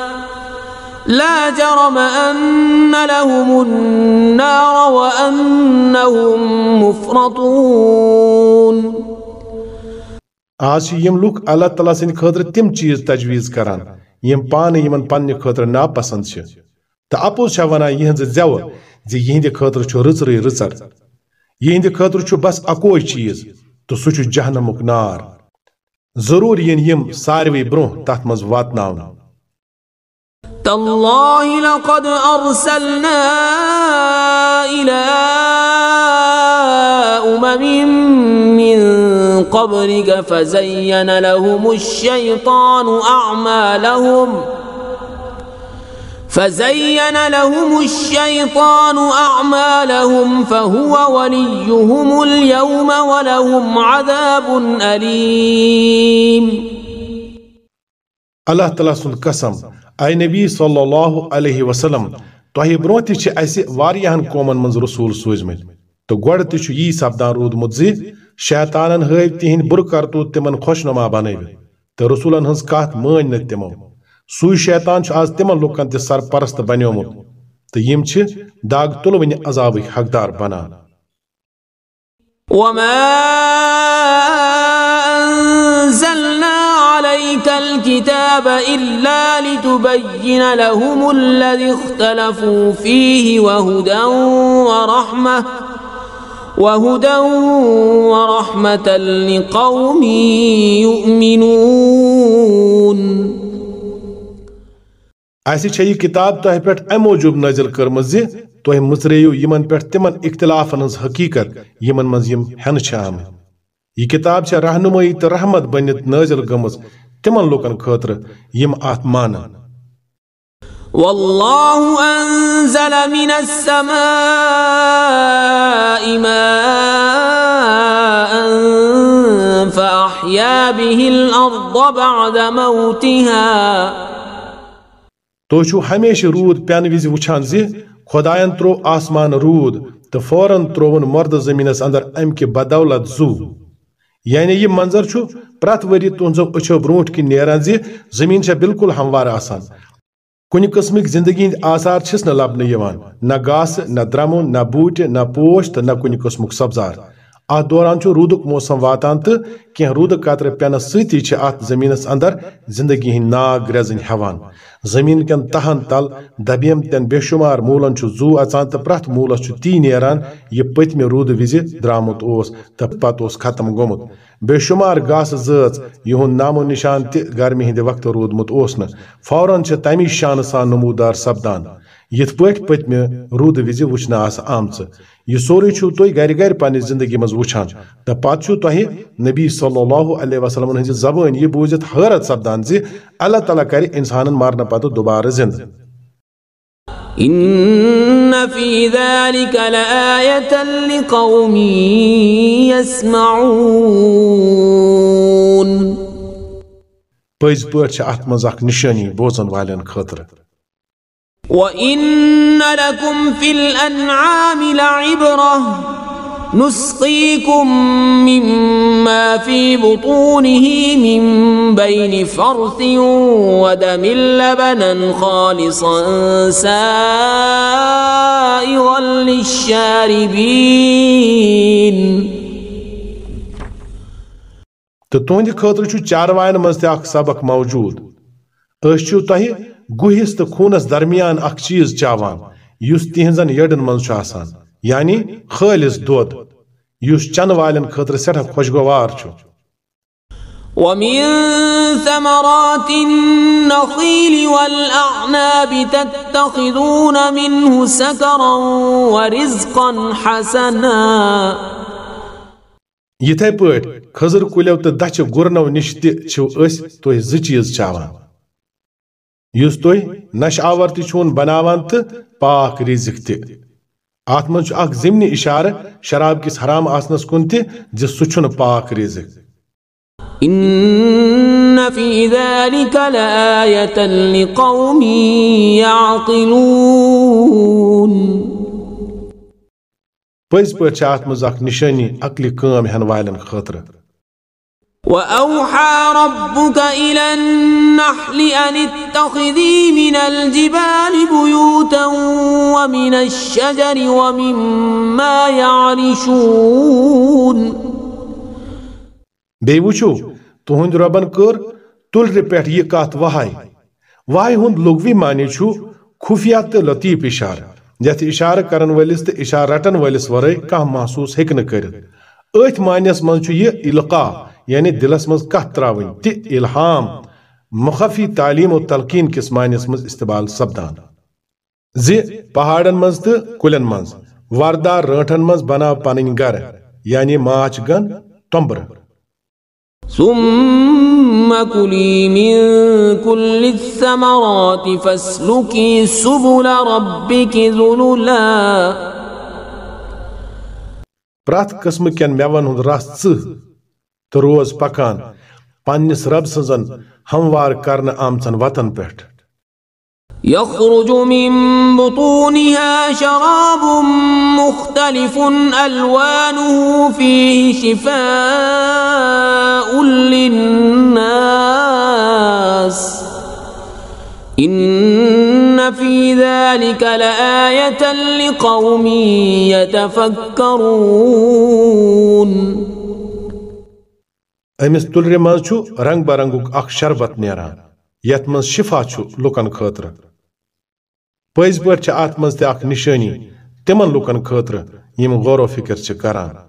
لا جرم أن لهم النار وأنهم مفرطون. آج يم لوك الله تعالى سن خاطر تم چيز تجویز کران یم پان یمن پنہ نا پسند چھ تو اپوز چھ ونان یہز زو زِ یہند خاطر چھ رزر رٕژر یہند خطر چھو بس اکوئی چیز تو سوچو چھ جہنمک نار ضرور ین یم ساروی برونٛہہ تحت منٛز واتناونہٕ تاللہ لقد ارسلنا الہ أمم من قبلك فزين لهم الشيطان أعمالهم فزين لهم الشيطان أعمالهم فهو وليهم اليوم ولهم عذاب أليم. الله تعالى سن قسم. أي نبي صلى الله عليه وسلم. تۄہہِ برونٛہہ تہِ چھِ اَسہِ واریاہن قومن منٛز رسوٗل سوٗزمٕتۍ تہٕ گۄڈٕ تہِ چھُ یی سپدان روٗدمُت زِ شیطانن ہٲوۍ تِہنٛدۍ بُرٕ کرتوٗت تِمن خۄشنما بنٲوِتھ تہٕ رسوٗلن ہٕنٛز کتھ مٲنۍ نہٕ تِمو۔ سُے شیطان چھُ آز تِمن لُکن تہِ سرپرست بنیومُت تہٕ یِم چھِ داغ تُلوٕنہِ عذابٕکۍ حقدار بنان۔ وما أنزلنا عليك الكتاب إلا لتبين لهم الذي اختلفوا فيه وهدى ورحمة وهدى ورحمة لقوم يؤمنون. اسی چھے یہ کتاب تہ پہ ام موجوب نازل کرم زی تہ مچریو یمن پہ تمن اختلافن ہز حقیقت یمن مز یم ہن آم یہ کتاب چھ رہنمائی تو رحمت بنت نازل گمز تمن لوکن خاطر یم ات مانن والله أنزل من السماء ماء فأحيا به الأرض بعد موتها. تو چھو ہمیشہ روٗد پینہٕ وِزِ وٕچھان زِ خۄدایَن ترٛوو آسمان روٗد تہٕ فوراً مردٕ زٔمیٖنَس انٛدر اَمہِ بدولت زُو. یعنی یہِ منظر چھُ پرٛٮ۪تھ ؤری تُہنٛزو أچھو برونٛٹھ کِنۍ نیران زِ زٔمیٖن چھےٚ بِلکُل ہموار آسان. کُنہِ قسمک زندگی ہند آثار چھس نہ لبنہٕ یِوان نہ گاس نہ درمن نہ بوٗٹہِ نہ پوش تو نہ کُنہِ قسمک سبزار ات دوران رودک موسم واتان تو کی رود قطر پینس زمینس اندر زندگی ہند ناگ رزن ہیوان زمین کن تل دبیم بے شمار مولن زو اچان تو پریت مولس تی نیران یہ رود وز درامت پتہ ختم گومت بے شمار گاس زچ نام و نشان تہ گرمی ہند وقت رودمت فوراً تمی شان سان نمودار سپدان یت پہ رود وز وچھنا آمت یہ سوری چھو تو گھر گھر پانی زندگی مز وچھان۔ تا پات چھو توہی نبی صلی اللہ علیہ وسلم انہیں زبان یہ بوزت حیرت سپدان زی۔ اللہ تعالیٰ کری انسانن مارنا پتہ دوبارہ زند۔ إن في ذلك لآية لقوم يسمعون۔ پیز پٲٹھۍ چھِ اَتھ نشانی بوزن والین بوزَن وإن لكم في الأنعام لعبرة نسقيكم مما في بطونه من بين فرث ودم لبنا خالصا سائغا للشاربين تہٕ تُہنٛدِ خٲطرٕ چھُ چاروایَن منٛز تہِ اکھ سبق موجوٗد۔ أسۍ چھِو تۄہہِ گُہِس تہٕ خوٗنس درمیان اکھ چیٖز چاوان یُس تِہنٛزن یڈن چھُ آسان یعنی خٲلِص دۄد یُس چنہٕ والٮ۪ن خٲطرٕ سٮ۪ٹھاہ خۄشگوار چھُ۔ ومن ثمرات النخيل والأعناب تتخذون منه سكرا ورزقا حسنا۔ یِتھے پٲٹھۍ کھٔزٕر کُلیو تہٕ دچھِ گُرنو نِش تہِ چھِو أسۍ تُہۍ زٕ چیٖز چاوان۔ یُس تُہۍ نشہٕ آور تہِ چھُون بناوان تہٕ پاک رِزق تہِ۔ اتھ منٛز چھُ اکھ ضمنہِ اِشارٕ شراب کِس حرام آسنس کُن تہِ زِ سُہ چھُنہٕ پاک رِزق۔ پٔزۍ پٲٹھۍ چھِ اتھ منٛز اکھ نِشٲنی عقلہِ کٲم ہٮ۪ن والٮ۪ن خٲطرٕ۔ وأوحى ربك إلى النحل أن اتخذي من الجبال بيوتا ومن الشجر ومما يعرشون. وٕچھو تُہنٛدِ رۄبن کٔر تُلرِ پٮ۪ٹھ یہِ کتھ وہے وہے ہُنٛد لغوی معنی چھُ خُفیہ تہٕ لطیف اِشارٕ یتھ اِشارٕ کرن وٲلِس تہٕ اِشارٕ رٹن وٲلِس ورٲے کانٛہہ محسوٗس ہیٚکہِ نہٕ کٔرِتھ أتھۍ معنیس منٛز چھُ یہِ اِلقا یعنی دلس مز کت تراوٕنۍ تہِ الہام مخفی تعلیم و تلقین کس معنیس مز استعمال سپدان۔ زِ پہاڑن مز تہٕ کُلٮ۪ن منٛز وردار رٲنٹھن منٛز بناو پنٕنۍ گرٕ یعنی ماچھ گن تومبرٕ ثم كلي من كل الثمرات فاسلكي سبل ربك ذللا۔ پرٛٮ۪تھ قٕسمہٕ کٮ۪ن مٮ۪وَن ہُنٛد رس ژٕ۔ تہٕ روز پکان پننس رب سٕنزن ہموار کرنہٕ آمژن وطن پٮ۪ٹھ يخرج من بطونها شراب مختلف ألوانه فيه شفاء للناس۔ إن في ذلك لآية لقوم يتفكرون امس تلر مز رنگ برنگ اخ شربت نیران یت من شفا لکن خاطر پز پہ ات من تہ نشانی تمن لکن خاطر یم غور و فکر کران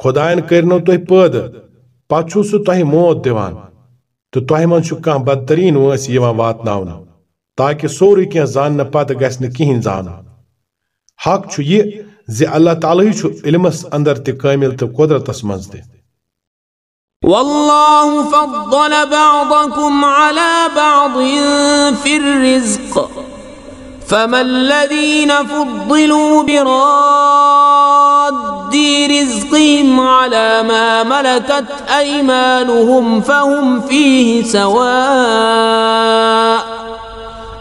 خۄدایَن کٔرنو تۄہہِ پٲدٕ پتہٕ چھُ سُہ تۄہہِ موت دِوان تہٕ تۄہہِ منٛز چھُ کانٛہہ بدتریٖن وٲنٛسہِ یِوان واتناونہٕ تاکہِ سورُے کینٛہہ زاننہٕ پتہٕ گژھِ نہٕ کِہیٖنۍ زانُن حق چھُ یہِ زِ اللہ تعالیٰ چھُ علمس اندر تہِ کٲمِل تہٕ قۄدرتس منٛز تہِ والله فضل بعضكم على بعض في الرزق فما الذين فضلوا برادي رزقهم على ما ملكت أيمانهم فهم فيه سواء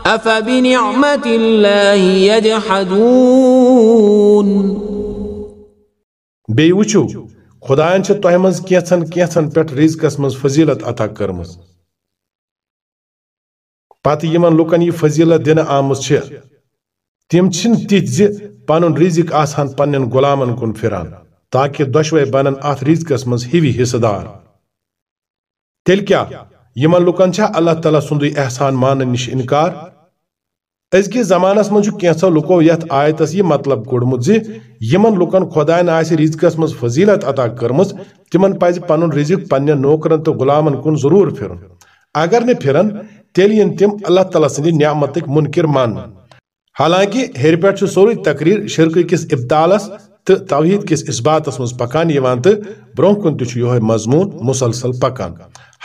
أفبنعمة الله يجحدون بیٚیہِ وٕچھِو خۄدایَن چھِ تۄہہِ منٛز کینٛژھن کینٛژھن پٮ۪ٹھ رِزقس منٛز فضیلت عطا کٔرمٕژ پتہٕ یِمن لُکن فضیلت دِنہٕ آمٕژ چھِ۔ تِم چھِنہٕ تِتھۍ زِ غلامن پھران تاکہِ دۄشوے بنن اتھ رِزقس منٛز دار تیٚلہِ کیٛاہ یِمن چھا اللہ تعالیٰ سُنٛدُے احسان ماننہٕ نِش انکار؟ أزکِس زمانس منٛز چھُ کینٛژھو لُکو یتھ آیتس یہِ مطلب کوٚڑمُت زِ یِمن لُکن خۄدایَن آسہِ فضیلت عطا کٔرمٕژ، تِمن پزِ پنُن رِزق پننٮ۪ن نوکرن تہٕ غلامن اگر نہٕ تیل ین تم اللہ تعالیٰ سندی نعمتک منکر مان۔ حالانکہ ہیر پیٹ سوری تقریر شرکی کس ابتالس تو توحید کس اثباتس مز پکان یہ وانت برونکن تیچو یہ مضمون مسلسل پکان۔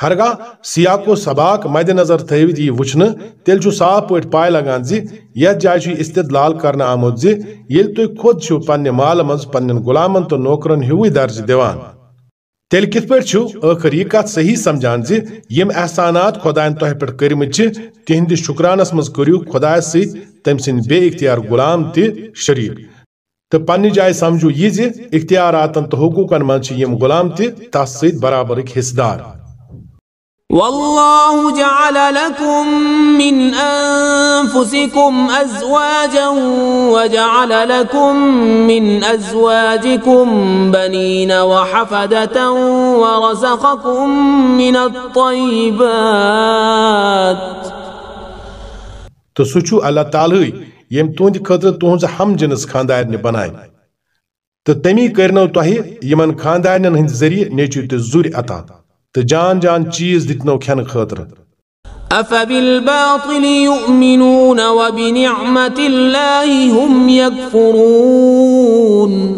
ہرگاہ سیاق و سباک مد نظر تھوت یہ وچن تیل صاف پٹ پائے لگان زی یت جائے استدلال کرنا آمت زی، یل تھی خود چھو پنہ مال مز پنن غلامن تو نوکرن ہوئی درج دیوان۔ تیل کت پر چھو اخر یہ کت صحیح سمجھان زی یم احسانات خداین تہ پر کریم چھ تیہن دی شکران مز کریو خدا سی تم سن بے اختیار غلام تہ شریک۔ تو پانی جائے سمجھو یہ زی اختیاراتن تو حقوقن من چھ یم غلام تہ تس برابر برابرک حصدار والله جعل لكم من أنفسكم أزواجا وجعل لكم من أزواجكم بنين وحفدة ورزقكم من الطيبات. تو سوچو اللہ تعالی یم تہند خاطر تہذ ہم جنس خاندارنہ بنائے تو تمی کرنو تہ یمن خاندارن ہند ذریعہ نیچو تو زر عطا تو جان جان چیز دتنو کھین خاطر۔ أفبالباطل يؤمنون وبنعمة الله هم يكفرون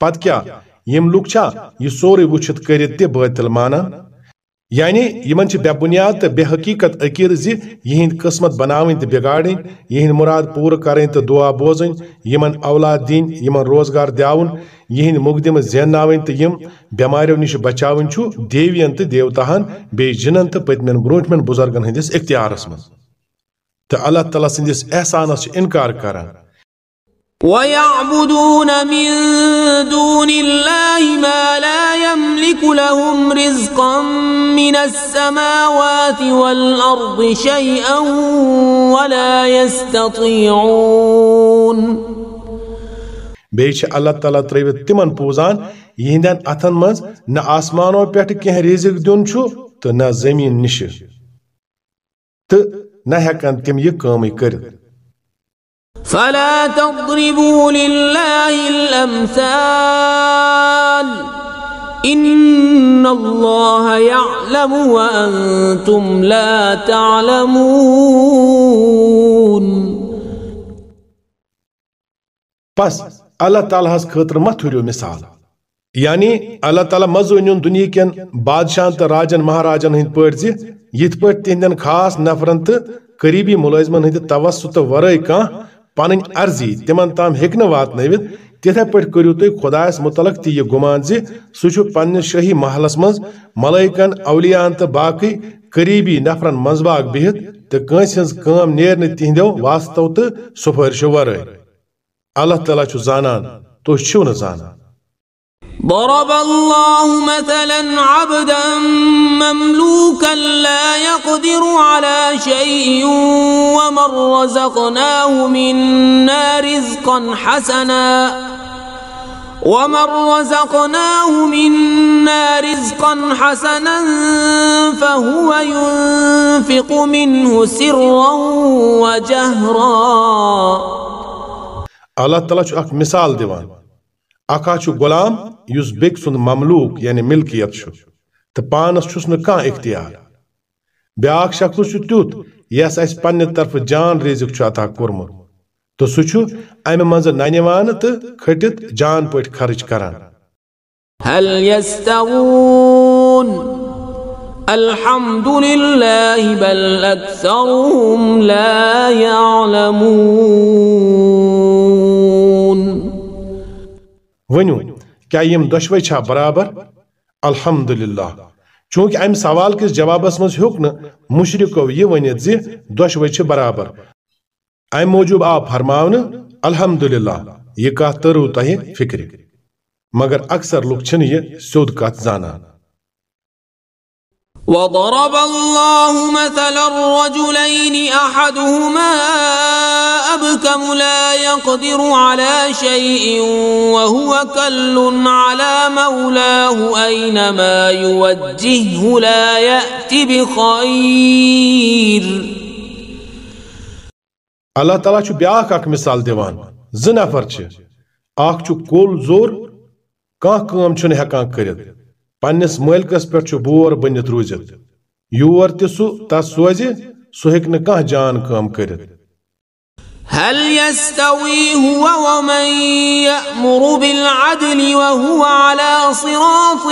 پت کیا؟ یم لوگ چھا؟ یہ سورے وچھت کرت تہ باطل مانان یعنی یمن چھ بے بنیاد تو بے حقیقت عقید زی یہند قسمت بناوین تو بگاڑین یہند مراد پور کریں تو دعا بوزن یمن اولاد دین یمن روزگار دیاون، یہند مقدم زیناوین تو یم بیماریو نش بچاون چھو دیوین تو دیوتاہن بے جنن تو پتمن بروٹمن بزرگن ہندس اختیارس من تو اللہ تعالیٰ سندس احسانس انکار کران۔ ويعبدون من دون الله ما لا يملك لهم رزقا من السماوات والأرض شيئا ولا يستطيعون. بیٚیہِ اللہ تعالیٰ ترٲوِتھ تِمن پوزان یِہنٛدٮ۪ن اَتھن منٛز نہ آسمانو پٮ۪ٹھٕ کینٛہہ رِزق دیُن چھُ تہٕ نہ زٔمیٖن نِشہِ تہٕ نہ ہٮ۪کن تِم یہِ کٲمٕے کٔرِتھ فلا تضربوا لله الأمثال. إن الله يعلم وأنتم لا تعلمون. پس اللہ تعالیٰ ہس خٲطرٕ ما تھٔریو مثال. یعنی اللہ تعالیٰ مزٲنیُن دُنیا کٮ۪ن بادشاہن تہٕ راجن مہاراجن ہٕنٛدۍ پٲٹھۍ زِ یِتھ پٲٹھۍ تِہنٛدٮ۪ن خاص نفرن تہٕ قریٖبی مُلٲزمن ہٕنٛدِ توسطہٕ ورٲے کانٛہہ پنن عرضی تمن تام ہک وات تتھے پہ کرو تھی خدا متعلق تہ یہ گمان زی سہ پنہ شاہی محلس من ملکن اولیان تو باقی قریبی نفرن مزباگ بہت تو کنس ہز کم نیرن تہندو واسطو تو سفارشو ور اللہ تعالیٰ چھ زان تھی چھو نہ ضرب الله مثلا عبدا مملوكا لا يقدر على شيء ومن رزقناه منا رزقا حسنا. ومن رزقناه منا رزقا حسنا فهو ينفق منه سرا وجهرا. الله تعالى چھُ اکھ مثال دِوان اکھا چھُ غلام یُس بیٚکہِ سُنٛد مملوٗک یعنی ملکیت چھُ تہٕ پانس چھُس نہٕ کانٛہہ اختیار شخص چھُ تیُتھ یس اَسہِ پننہِ طرفہٕ جان رزق چھُ عطا کوٚرمُت۔ تہٕ سُہ امہِ منٛزٕ ننہِ وانہٕ تہٕ کھٔٹِتھ جان پٲٹھۍ خرٕچ کران۔ هل يستوون الحمد لله بل أكثرهم لا يعلمون۔ ونیو کیا یم دشوی چھا برابر؟ الحمدللہ۔ چونکہ ام سوال کس جوابس مز ہیوک مشرکو یہ ونیت زی دشوی چھ برابر۔ ام موجوب آ فرماون الحمدللہ، یہ کات ترو تہ فکر مگر اکثر لوگ چھن یہ سیود کات زانان وضرب الله مثلا الرجلين أحدهما أبكم لا يقدر على شيء وهو كل على مولاه أينما يوجهه لا ياتي بخير. الله تعالى چھُ بیاکھ اکھ مثال دِوان زٕ نفر چھِ اکھ چھُ کول زور کانٛہہ کٲم چھُنہٕ ہٮ۪کان کٔرِتھ پنس ملکس پہ بور بنت روزت یور تہ تس سوز سہ جان کرت هل يستوي هو ومن يأمر بالعدل وهو على صراط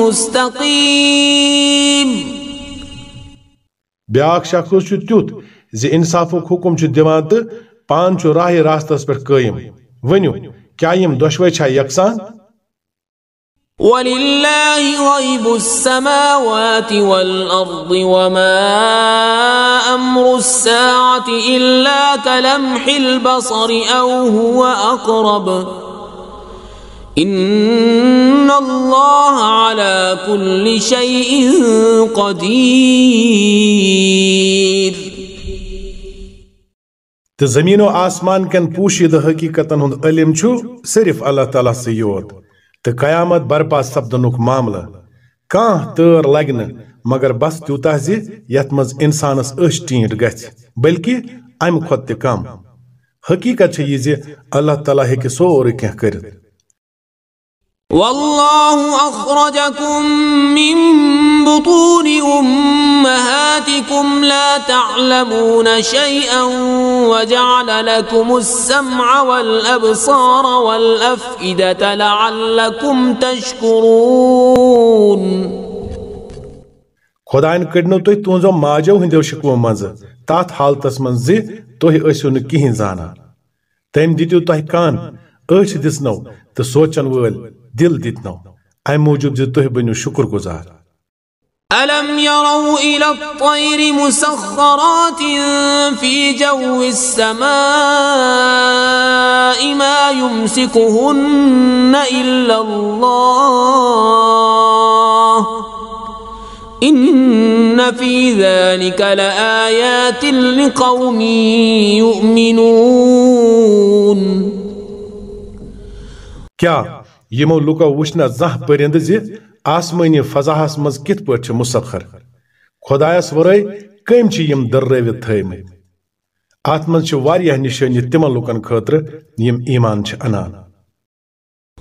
مستقيم؟ بیاکھ شخص چھ تیت زِ انصافُک حکم چھُ دِوان تہٕ پان چھُ راہ راستس پٮ۪ٹھ قٲیِم۔ ؤنِو کیٛاہ یِم دۄشوے چھا یکسان؟ ولله غيب السماوات والأرض وما أمر الساعة إلا كلمح البصر أو هو أقرب. إن الله على كل شيء قدير. تو زمین و آسمان کن پوشید حقیقتن ہند علم چھو صرف اللہ تعالیٰ سے یوت تو قیامت برپا سپدنک معاملہ۔ کان تر لگن مگر بس تیوتہ زی یت مز انسانس اش ٹینٹ گھ بلکہ امہ کھت تہ کم۔ حقیقت یہ زی اللہ تعالیٰ ہیکہ سورے کینہ کرت والله أخرجكم من بطون أمهاتكم لا تعلمون شيئا وجعل لكم السمع والأبصار والأفئدة لعلكم تشكرون. خداین کڑنو تُہۍ تُہنٛزو ماجو ہٕنٛدیو شِکوو منٛزٕ. تتھ حالتس منٛز زِ تُہۍ ٲسِو نہٕ کِہیٖنۍ زانان تٔمۍ دِتِو تۄہہِ کان أچھ دِژنو تہٕ سونٛچن وٲلۍ دل دتنو ام موجب زِ تُہۍ بٔنِو شُکر گُزار ألم يروا إلى الطير مسخرات في جو السماء ما يمسكهن إلا الله؟ إن في ذلك لآيات لقوم يؤمنون. یمو لوکو وچھنا زہ پرند زی آسمانی فضاہس مز کت پٲٹھۍ مسخر۔ خدایس ورٲے کم چھ یم دررٲوِتھ تھٲیمٕتۍ اتھ منٛز چھِ واریاہ نشٲنی تمن لُکن خٲطرٕ یم ایمان چھِ انان۔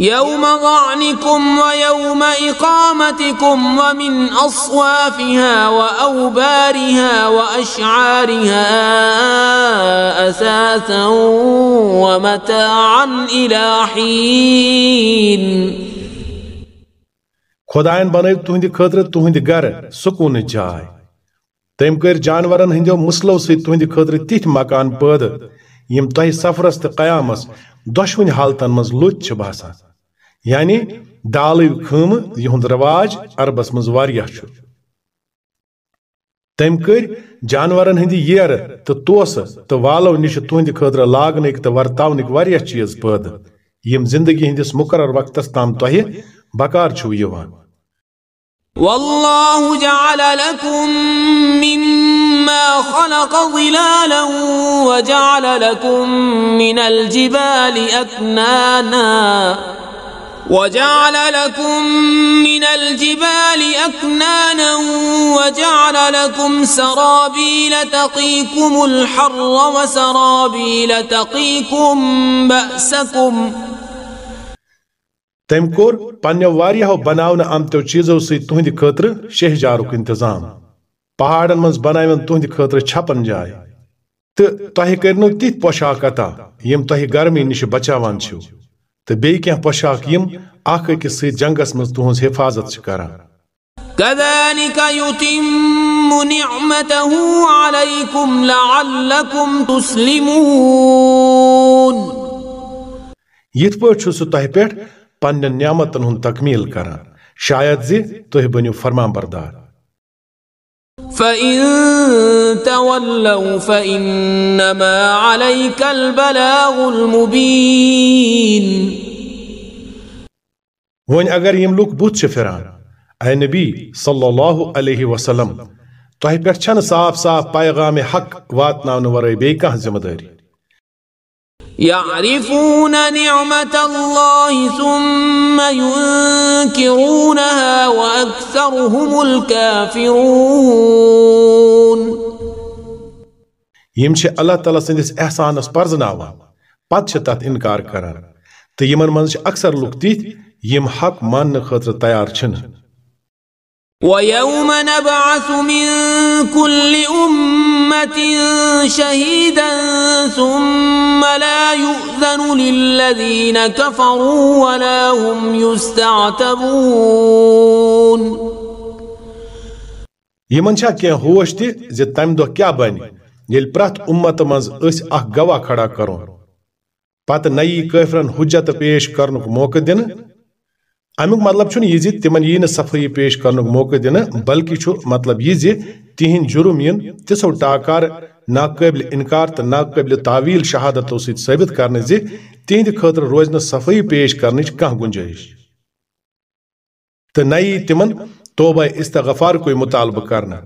يوم ظعنكم ويوم إقامتكم ومن أصوافها وأوبارها وأشعارها أثاثا ومتاعا إلى حين. خدائن بنٲو تُہنٛدِ خٲطرٕ تُہنٛدِ گرٕ سکوٗنٕچ جاے تٔمۍ کٔرۍ جانورن ہٕنٛدیو مسلو سۭتۍ تُہنٛدِ خٲطرٕ تِتھۍ مکان پٲدٕ یِم تۄہہِ سفرس تہٕ قیامس. حالتن منٛز لُتۍ چھِ باسان یعنی دالو خم یہند رواج عربس مز واریاہ تم کر جانورن ہند یہ تو توس تو والو نش تہند خاطر لاگنک تو ورتاونک واریاہ چیز پید یم زندگی ہندس مقرر وقتس تام تہ بکار چھو یوان۔ والله جعل لكم مما خلق ظلالا وجعل لكم من الجبال أكنانا وجعل لكم من الجبال أكنانا وجعل لكم سرابيل تقيكم الحر وسرابيل تقيكم بأسكم. تم کور پنیو واریاہو بناونہ آمتو چیزو سی تہند خاطر شہجارک انتظام. پہاڑن مز بناون تہند خاطر چھپن جائے. تو تہ کرنو تتھ پوشاک عطا یم تہ گرمی نش بچاوان چھو. تہٕ بیٚیہِ کینٛہہ پۄشاک یِم اکھ أکِس سۭتۍ جنگس منٛز تُہنٛز حفاظت چھِ کران یِتھ پٲٹھۍ چھُ سُہ تۄہہِ پٮ۪ٹھ پنٕنٮ۪ن نعمتن ہُنٛد تکمیٖل کران شاید زِ تُہۍ بٔنِو فرمانبردار فإن تولوا فإنما عليك البلاغ المبين. وين اگر يم لوک بُتھ پھران اے نبی صلى الله عليه وسلم تۄہہِ پٮ۪ٹھ چھنہٕ صاف صاف پیغام حق واتناونہٕ ورٲے بیٚیہِ کانٛہہ ذِمہٕ دٲری يعرفون نعمة الله ثم ينكرونها وأكثرهم الكافرون. يمشي الله تعالى سندس احسانس پرزناوا. پت چھ انکار کران تو یمن منز اکثر لوگ تیت، یم حق ماننے خاطر تیار چھنہ ويوم نبعث من كل أمة شهيدا ثم لا يؤذن للذين كفروا ولا هم يستعتبون. يمن شاء کینٛہہ هوش تي زي تايم دو كيا باني يل پرات أمت منٛز اس اکھ گواہ کھڑا کرون پات نئي یی حُجت پیش کرنُک موقع دين امیک مطلب چھ یہ تمن یہ صفائی پیش کر موقع دن بلکہ چھ مطلب یہ زی تہند جرم ان تسو ٹاکار ناقابل انکار تو ناقابل تاویل شہادتوں ست ثابت کرنے زی تہند خاطر روزن صفائی پیش کرنے کانہہ گنجائش۔ تو نئی تمن توبہ استغفار کوئی مطالبہ کرنا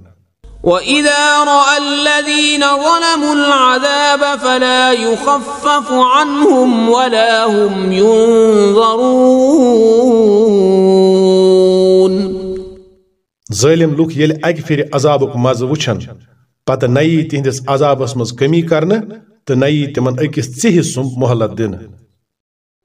وإذا رأى الذين ظلموا العذاب فلا يخفف عنهم ولا هم ينظرون ظالم لوک ییلہ اکی پھیر عذابس مز وچھن پتہ نئی تہندس عذابس مز کمی کرنہ تہ نئی تمن أكس ژِہہِ سُمب مہلت دِنہٕ۔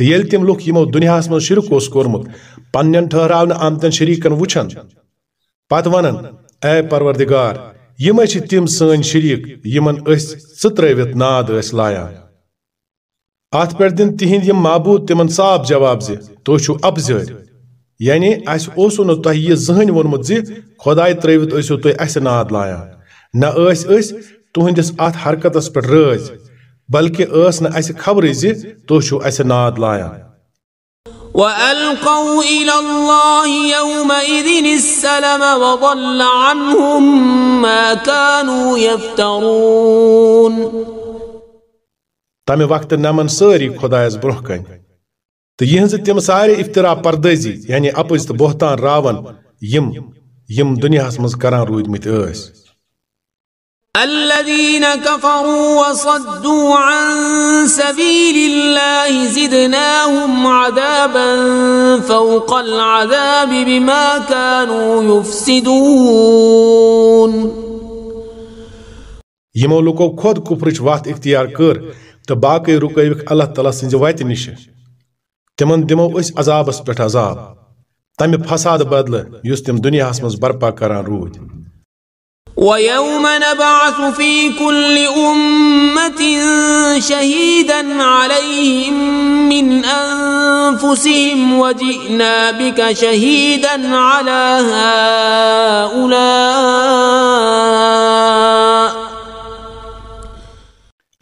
تو یل تم لوک یمو دنیا من شرک اس کورمت پنن ٹھہراؤن آمتن شریکن وچھن پت ونن، اے پروردگار، یم تم سن شریک، یمن اس ستروت ناد اس لایا ات پہ دن تہند یم معبود تمن صاف جواب زی تو چھو اب زیر یعنی اس اوسو نہ تہ یہ زہن ونمت زی خدائے ترویت اسو تہ اس ناد لایا نہ اس اس تہندس ات حرکتس پہ راز بلکہ اس نہ اس خبر زی تو چھو اس ناد لایا وَأَلْقَوْا إِلَى اللَّهِ يَوْمَئِذٍ السَّلَمَ وَضَلَّ عَنْهُمْ مَا كَانُوا يَفْتَرُونَ۔ تمہ وقت نمن ساری خدایس برہ کن تو یہز تم سارے افترا پردزی یعنی اپز تو بہتان راون یم یم دنیاہس مز کران روٗدمٕتۍ ٲسۍ۔ الذين كفروا وصدوا عن سبيل الله زدناهم عذابا فوق العذاب بما كانوا يفسدون. یمو لوکو خود کفرچ وتھ اختیار کر تو باقی رٹیوک الله تعالى سنز وات نش تمن دمو اس عذاب اس پٹھ عذاب. تم فساد بدل يستم دنیا دنیاہس مز برپا کران روٗدۍ ويوم نبعث في كل أمة شهيدا عليهم من أنفسهم وجئنا بك شهيدا على هؤلاء.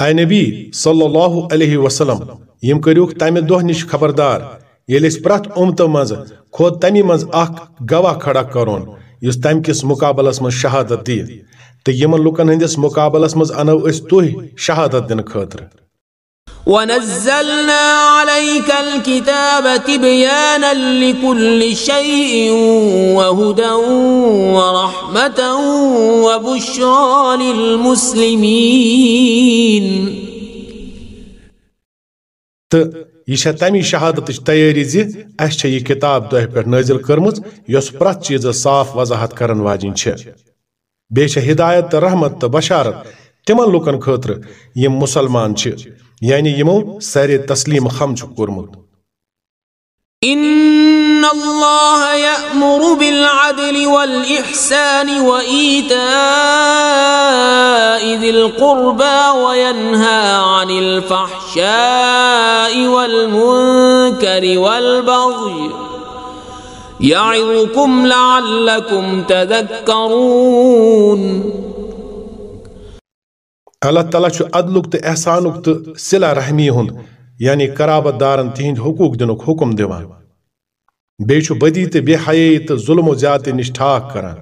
اے نبی صلى الله عليه وسلم یم کریوک تمی دۄہ نش خبردار ییلہ اس پرتھ امت مز خود تمی مز اکھ گواہ کھڑا کرون. یس تم کس مقابلس من شہادت دی تو یمن لکن ہندس مقابلس من انو اس تہ شہادت دن خاطر ونزلنا عليك الكتاب تبيانا لكل شيء وهدى ورحمة وبشرى للمسلمين۔ یہ تمی شہادت تیاری زی یہ کتاب دہ پہ نازل کرمز یس پریت چیز صاف وضاحت کرن واجن بیش ہدایت تو رحمت تو بشارت تم لکن خاطر یم مسلمان یعنی یمو سر تسلیم خم کورمت إن الله يأمر بالعدل والإحسان وإيتاء ذي القربى وينهى عن الفحشاء والمنكر والبغي يعظكم لعلكم تذكرون عدلُک تہٕ احسانُک تہٕ صلہ رحمی ہُنٛد یعنی قرابت دارن تہنٛدۍ حقوٗق دِنُک حُکم دِوان بیٚیہِ چھُ بدی تہٕ بے حیٲیی تہٕ ظُلم و زیادتی نِش ٹھاک کران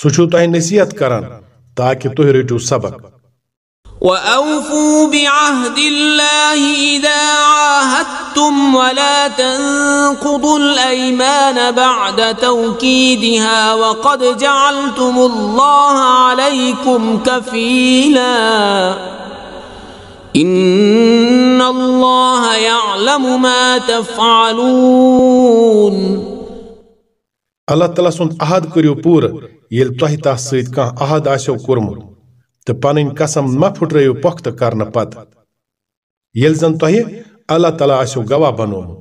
سُہ چھُو تۄہہِ نصیحت کران تاکہِ تُہۍ رٔٹِو سبق۔ وأوفوا بعهد الله إذا عاهدتم ولا تنقضوا الأيمان بعد توكيدها وقد جعلتم الله عليكم كفيلا إن الله يعلم ما تفعلون الله تعالى سُنٛد عہد کٔرِو پوٗرٕ، ییٚلہِ تۄہہِ تس سۭتۍ کانٛہہ عہد آسٮ۪و کوٚرمُت تو پن قسم مہ پھٹرو پختہ کرنے پتہ۔ یل زن تہ اللہ تعالیٰ آسو گواہ بنومت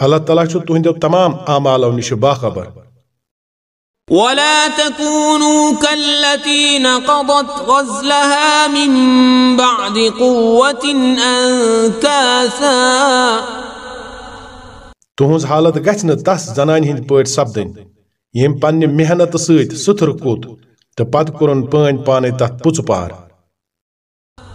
اللہ تعالیٰ تہندو تمام اعمالو نش باخبر۔ ولا تكونوا كالتي نقضت غزلها من بعد قوة أنكاثا. تہنز حالت گژھِ نہٕ تس زنانہِ ہٕنٛدۍ پٲٹھۍ سپدٕنۍ ییٚمۍ پننہِ محنت سۭتۍ سُتھر کوٚت تہٕ پتہٕ کوٚرُن پٲنۍ پانے تتھ پُژٕ پار.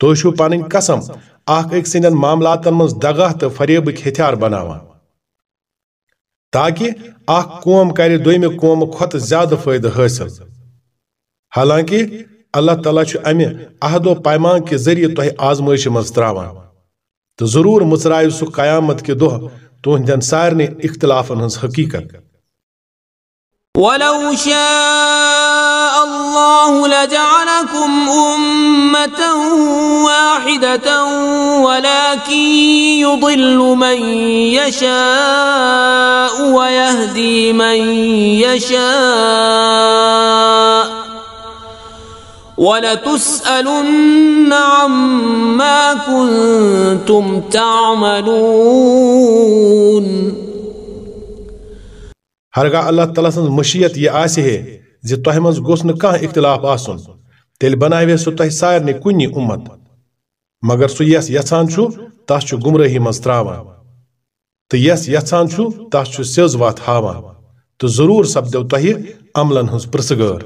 تو شو قسم اخ اک سندن معاملاتن مز دغه تہ فریبک ہتھیار بناوان تاکہ اخ قوم کرِ دویمہ قوم کھوت زیادہ فائدہ حاصل۔ حالانکہ اللہ تعالیٰ چھُ امہِ عہد و پیمان کہِ ذٔریعہٕ تۄہہِ آزمٲیشہِ منٛز تراوان۔ تہٕ ضروٗر مُژرایہِ سُہ قیامت کہِ دۄہ تُہنٛدٮ۪ن سارنٕے اختلافن ہٕنٛز حقیٖقت۔ ولو شاء الله لجعلكم أمة واحدة ولكن يضل من يشاء ويهدي من يشاء ولتسألن عما كنتم تعملون ہرگاہ اللہ تعالیٰ سن مشیت یہ آسہِ ہے زی تۄہہِ منٛز گوٚژھ نہٕ کانٛہہ اختلاف آسُن۔ تیٚلہِ بناوِ سُہ تۄہہِ سارنٕے کُنہِ اُمت۔ مگر سُہ یس یژھان چھُ، تس چھُ گمرٲہی منٛز تراوان۔ تہٕ یس یژھان چھُ، تس چھُ سیٚز وتھ ہاوان۔ تہٕ ضروٗر سپدیو تۄہہِ عملن ہٕنٛز پرژھگٲر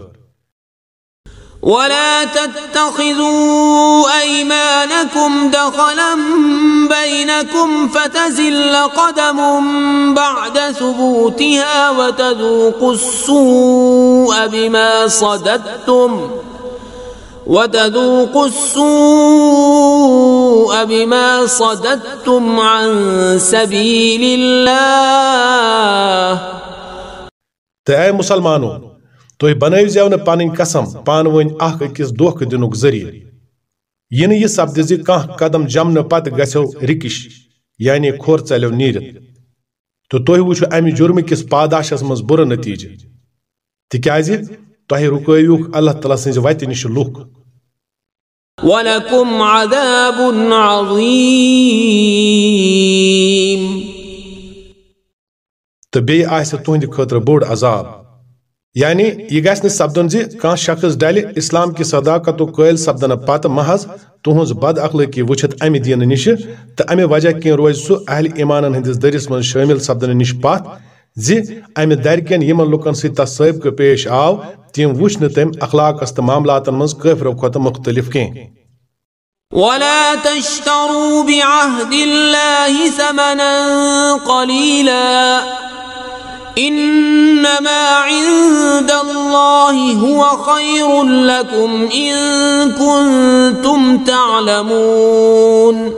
ولا تتخذوا أيمانكم دخلا بينكم فتزل قدم بعد ثبوتها وتذوقوا السوء بما صددتم وتذوقوا السوء بما صددتم عن سبيل الله. تأي مسلمانو تھی بنو زو نن قسم پان ون اخ اکس دھوک دن ذریعہ یہ یہ سپد زی کھانا قدم جمن پتہ گھو رکش یعنی کھور ثلو نیرت تو تھی وچو امہ جرم کس پاداشس مز بر نتیجہ تکیاز تہ رکیو اللہ تعالیٰ سز وتہ نش لوک وَلَكُمْ عَذَابٌ عَظِيمٌ تو بیئی آئیسے تہندِ خطر بوڑ عذاب یعنی یہ گیس گھس سبدن زی کان شخص ڈل اسلام کی صداقت و قیل سبدن پات محض تہذ بد اخلقی وچھت امی دین نش تو امی وجہ کی روز سو اہل ایمان ہندس درس من شامل سبدن نش پات زی امی در کن یمن لکن سی تصویب کے پیش آو تیم وچھ نم اخلاق است معاملات مز قفرو کھت مختلف کی ولا تشتروا بعهد الله ثمنا قليلا إنما عند الله هو خير لكم إن كنتم تعلمون.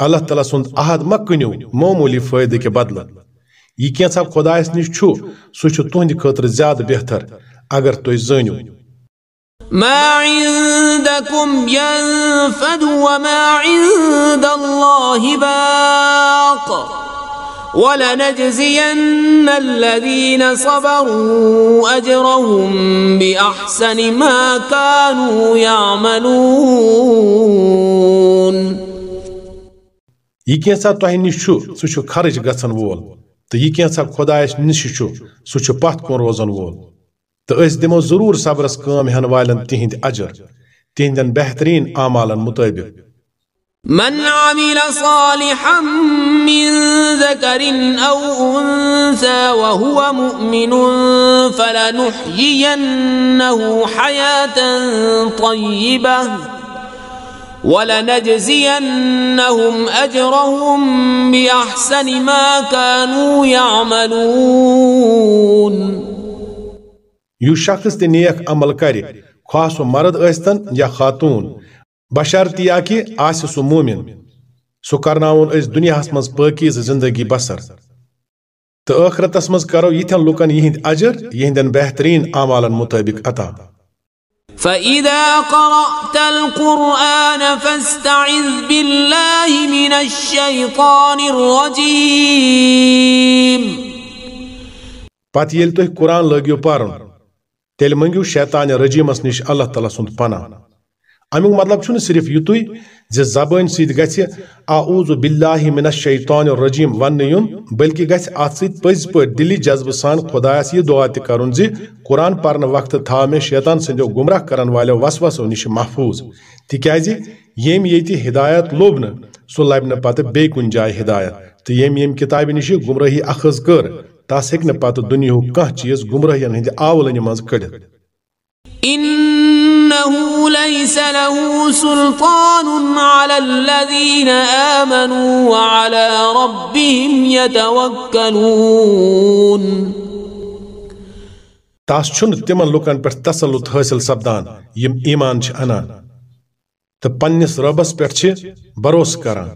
الله تعالى سند عهد مکنیو معمولی فائدہ کے بدلہ یہ کینسا خدایس نش چھو سو چھو تہندِ خٲطرٕ زیادٕ بہتر اگر تُہۍ زٲنِو ما عندكم ينفد وما عند الله باق ولنجزين الذين صبروا أجرهم بأحسن ما كانوا يعملون. یہ کینسا تۄہہِ نِش چھُ سُہ چھُ خرٕچ گژھن وول. تہٕ یہِ کینسا خۄدایس نِش چھُ سُہ چھُ پتھ کُن روزن وول. تو اس دمو ضرور صبرس کام ہن والن تہند أجر. تہندن بہترین اعمالن مطابق من عمل صالحا من ذكر أو أنثى وهو مؤمن فلنحيينه حياة طيبة ولنجزينهم أجرهم بأحسن ما كانوا يعملون. یو شخص تی نیک عمل خواہ سو مرد ٲسۍتن یا خاتون. بشرط یا کہ آسہِ سُہ مومن۔ سُہ کرناوون أسۍ دُنیاہس پٲکیٖز زندگی بسر۔ منٛز کرو یِتھٮ۪ن لُکن اجر یِہنٛدٮ۪ن بہتریٖن اعمالن مطٲبق عطا۔ فإذا قرأت القرآن فاستعذ بالله من الشيطان الرجيم۔ پتہٕ ییٚلہِ تُہۍ قرآن لٲگِو پرُن تیل منگیو شیطان رجیمس نش اللہ تعالیٰ سند پناہ۔ امیک مطلب چھُنہٕ صرف یُتُے زِ زبٲنۍ سۭتۍ گژھِ اعوذ باللہ من الشیطان الرجیم وننہٕ یُن بلکہ گژھِ اتھ سۭتۍ پٔزۍ پٲٹھۍ دِلی جذبہٕ سان خۄدایس یہِ دعا تہِ کرُن زِ قرآن پرنہٕ وقتہٕ تھاو مےٚ شیطان سٕنٛدیو گمراہ کرن والیو وسوسو نِش محفوٗظ تِکیازِ ییٚمۍ ییٚتہِ ہدایت لوٚب نہٕ سُہ لبہِ نہٕ پتہٕ بیٚیہِ کُنہِ جایہِ ہدایت تہٕ ییٚمۍ ییٚمۍ کِتابہِ نِش گمرٲہی اخذ کٔر تس ہیٚکہِ نہٕ پتہٕ دُنیہُک کانٛہہ چیٖز گمرٲہین ہٕنٛدِ آولنہِ منٛز کٔڑِتھ إنه ليس له سلطان على الذين آمنوا وعلى ربهم يتوكلون. تاس چھُنہٕ تِمن لُکن پٮ۪ٹھ تسلط حٲصِل سپدان یِم ایمان چھِ اَنان تہٕ پننِس رۄبس پٮ۪ٹھ چھِ بھروسہٕ کران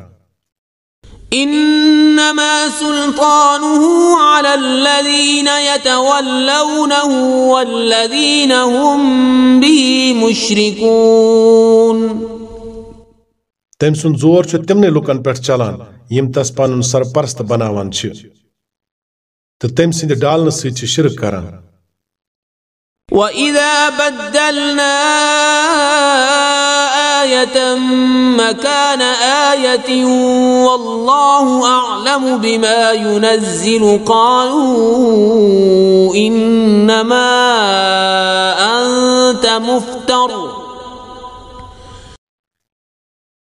إنما سلطانه على الذين يتولونه والذين هم به مشركون. تم سن زور چھ تمنے لوکن پٮ۪ٹھ چلان یم تس پنن سرپرست بناوان چھ۔ تہٕ تم سٕنٛدِ ڈالنہٕ سۭتۍ شرک کران۔ وإذا بدلنا آية مكان آية والله أعلم بما ينزل. قالوا إنما أنت مفتر.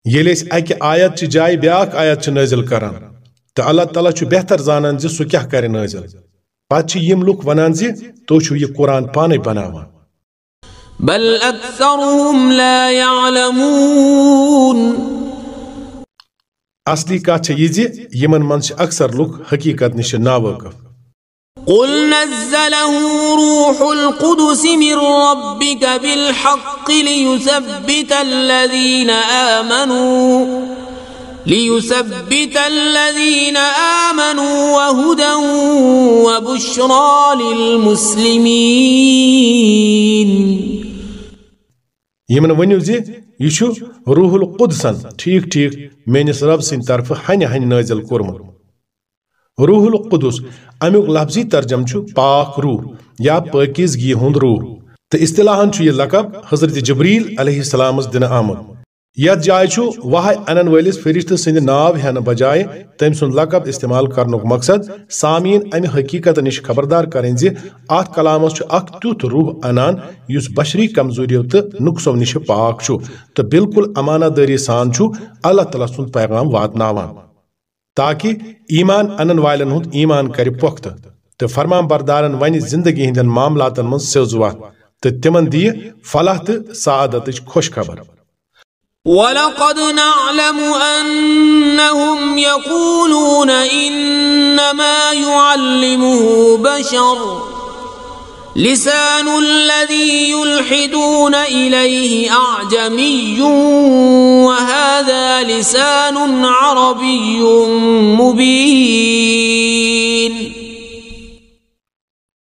ییٚلہِ أسۍ اکہِ آیت چہِ جایہِ بیٛاکھ آیت چھِ نٲزِل کران تہٕ اللہ تعالیٰ چھُ بہتر زانان زِ سُہ کیٛاہ کرِ نٲزِل پتہٕ چھِ یِم لُکھ ونان زِ تُہۍ چھِو یہِ قرآن پانے بناوان. بل أكثرهم لا يعلمون. اصلی کتھ چھےٚ یہِ زِ یِمن منٛز چھِ اکثر لُکھ حقیٖقت نِش ناوٲقف قل نزله روح القدس من ربك بالحق ليثبت الذين آمنوا. ليثبت الذين آمنوا وهدى وبشرى للمسلمين. یمن ؤنِو زِ یہِ چھُ روح القدسن ٹھیٖک ٹھیٖک میٲنِس رب سٕنٛدِ طرفہٕ ہنہِ ہنہِ نٲزِل کوٚرمُت۔ روح القدس، امیُک لفظی ترجم چھُ پاک روح یا پٲکیزگی ہُنٛد روح۔ تہٕ اصطلاحن چھُ یہِ لقب حضرت جبریل علیہ السلامس دِنہٕ آمُت۔ یت جائے چھو وہاں انن ولس فرشتہ سند ناو ہینہ بجائے تم سن لقب استعمال کرنک مقصد سامین ام حقیقت نش خبردار کریں زی ات کلامس چھو اک تیوت روح انان یس بشری کمزوریو تہ نقصو نش پاک چھو تہ بالکل امانہ داری سان چھو اللہ تعالیٰ سن پیغام واتناوان تاکہ ایمان انن والن ہند ایمان کر پخت تو فرمان بردارن ون زندگی ہندن معاملاتن من سوزوا تہ تمن دی فلاح تہ خوش خبر ولقد نعلم أنهم يقولون إنما يعلمه بشر. لسان الذي يلحدون إليه أعجمي وهذا لسان عربي مبين.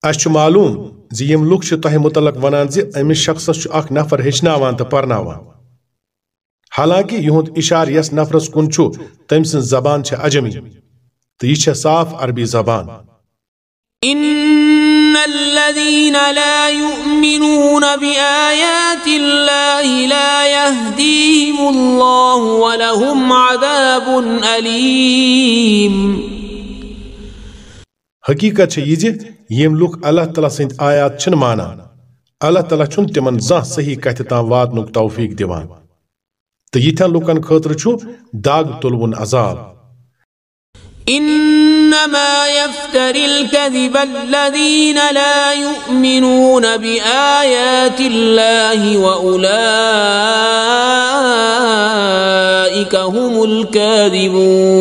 أش معلوم زي يم لوك تۄہہِ متعلق ونان زِ أمِس شخصس چھُ اکھ نفر ہیٚچھناوان تہٕ پرناوان حالانکہ یہد اشار یس نفرس کن تم سن زبان چھ اجمی تو یہ صاف عربی زبان۔ ان الذين لا يؤمنون بآيات الله لا يهديهم الله ولهم عذاب أليم۔ حقیقت یہ یم لوک اللہ تعالیٰ سند آیات چھن مانا اللہ تعالیٰ چھن تمن زان صحیح کتھ تام واتنک توفیق دیوان تو یہ لکن خاطر داغ تلون عذاب. إنما يفتري الكذب الذين لا يؤمنون بآيات الله وأولئك هم الكاذبون.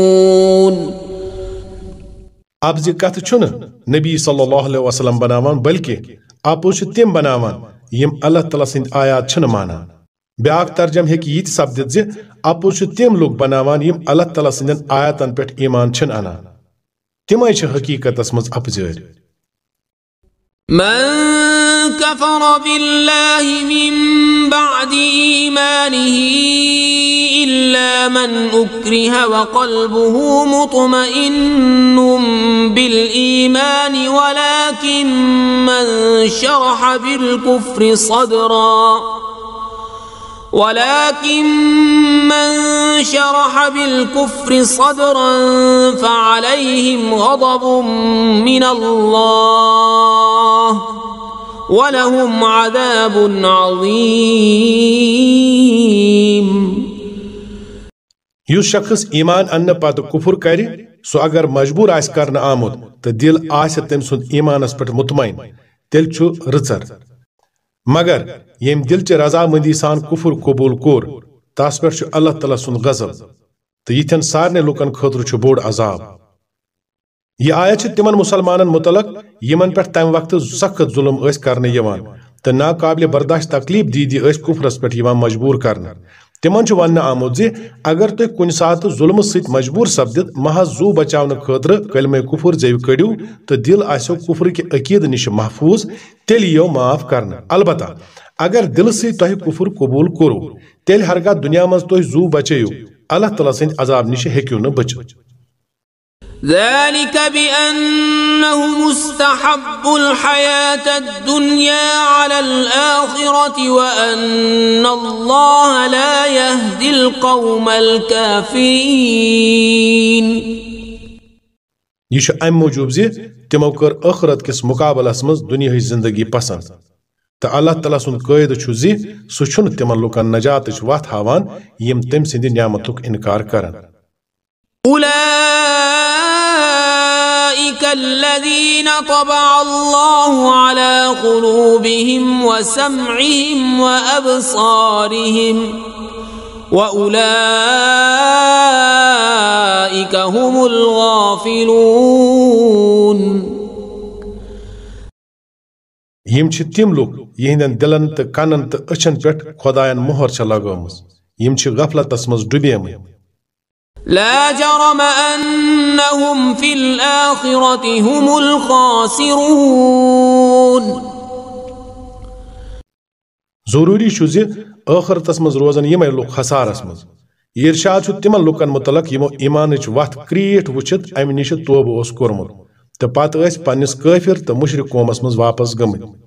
اب زی کت چھن نبی صلی اللہ علیہ وسلم بناوان بلکہ آپوش تم بناوان یم اللہ تعالیٰ سند آیات چھن مانان بیاکھ ترجم ہیکہ یہ سپدت زِ اپو چھ تم لوگ بناوان یم اللہ تعالیٰ سندین آیاتن پہ ایمان چھن انان تمے چھ مز اپزٲرۍ من كفر بالله من بعد إيمانه إلا من أكره وقلبه مطمئن بالإيمان ولكن من شرح بالكفر صدراً. ولكن من شرح بالكفر صدرا فعليهم غضب من الله ولهم عذاب عظيم. يو شخص ایمان ان پتہ کفر کر سو اگر مجبور آس کرنا آمد تو دل آس تم سند ایمانس پہ مطمئن تیل چھو رچر مگر یم دل چہ رضا مندی سان کفر قبول کور تس پہ اللہ تعالیٰ سن غضب۔ تو یتھن سارے لکن خاطر بوڑ عذاب۔ یہ آیت تمن مسلمان متعلق یمن پہ تمہ وقت سخت ظلم اس کرنے یوان تو ناقابل برداشت تکلیف دیدی کفرس پہ مجبور کرنے تمن ون آمت زی اگر تھی کن سات ظلم ست مجبور سپدت محض زو بچاؤن خاطر کلمہ کفر زیو کڑو تو دل آسو کفر کے عقید نش محفوظ تیل یو معاف کرنا البتہ، اگر دل سی تہ کفر قبول کرو تیل ہرگاہ دنیا مز تہ زو بچیو۔ اللہ تعالیٰ سند عذاب نش ہوں بچت ذلك بأنه مستحب الحياة الدنيا على الآخرة وأن الله لا يهدي القوم الكافرين. یہ أم موجوب زِ تمو کر ٲخرت کس مقابلس منٛز دُنیاہٕچ زندگی پسنٛد. تہٕ اللہ تعالیٰ سُنٛد قٲیدٕ چھُ زِ سُہ چھُنہٕ تِمن لُکن نجاتٕچ وتھ ہاوان یِم تٔمۍ سٕنٛدِ نعمتُک اِنکار کران أولئك الذين طبع الله على قلوبهم وسمعهم وأبصارهم وأولئك هم الغافلون. يم چھ تم لوک یہندن دلن تہ کنن تہ اچھن پٹھ خدایان مہر چھ لگٲمٕژ یِم چھِ غفلتس منٛز ڈُبیمٕتۍ لا جرم أنهم في الآخرة هم الخاسرون. ضروری چھُ زِ ٲخرتس منٛز روزن یِمے لُکھ خسارس منٛز یہ ارشاد چھُ تِمن لُکن متعلق یِمو ایمانٕچ وتھ کرٛیٖٹھ وٕچھِتھ امہِ نِش توبہٕ اوس کوٚرمُت تہٕ پتہٕ ٲسۍ پننِس کٲفِر تہٕ مُشرِق قومس منٛز واپس گٔمٕتۍ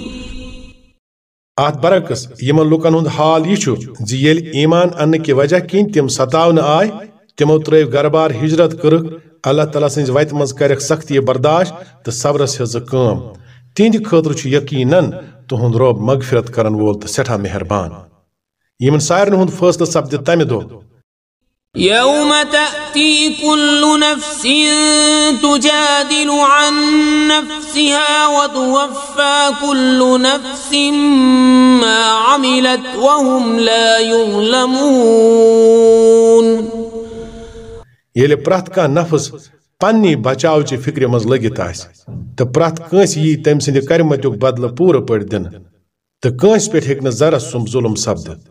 ات برعکس، یمن لکن ہند حال یہ زی یل ایمان ان کی وجہ کن تم ستاون آئے تمو ترو گربار ہجرت کرک اللہ تعالیٰ سنز وت مز کرک سختی برداشت تو صبرس ہز کم تہند خاطر یقیناً تہند رب مغفرت کرن وول تو سٹھا مہربان۔ یمن سارن ہند فیصلہ سپد تمہ دہ يوم تأتي كل نفس تجادل عن نفسها وتوفى كل نفس ما عملت وهم لا يظلمون. يلي پرات کا نفس پننی بچاو چی فکر مز لگت آس تو پرات کنس یی تم سند کرمتک بدل پور پڑ دن تو ہیک ذرا سم ظلم سپدت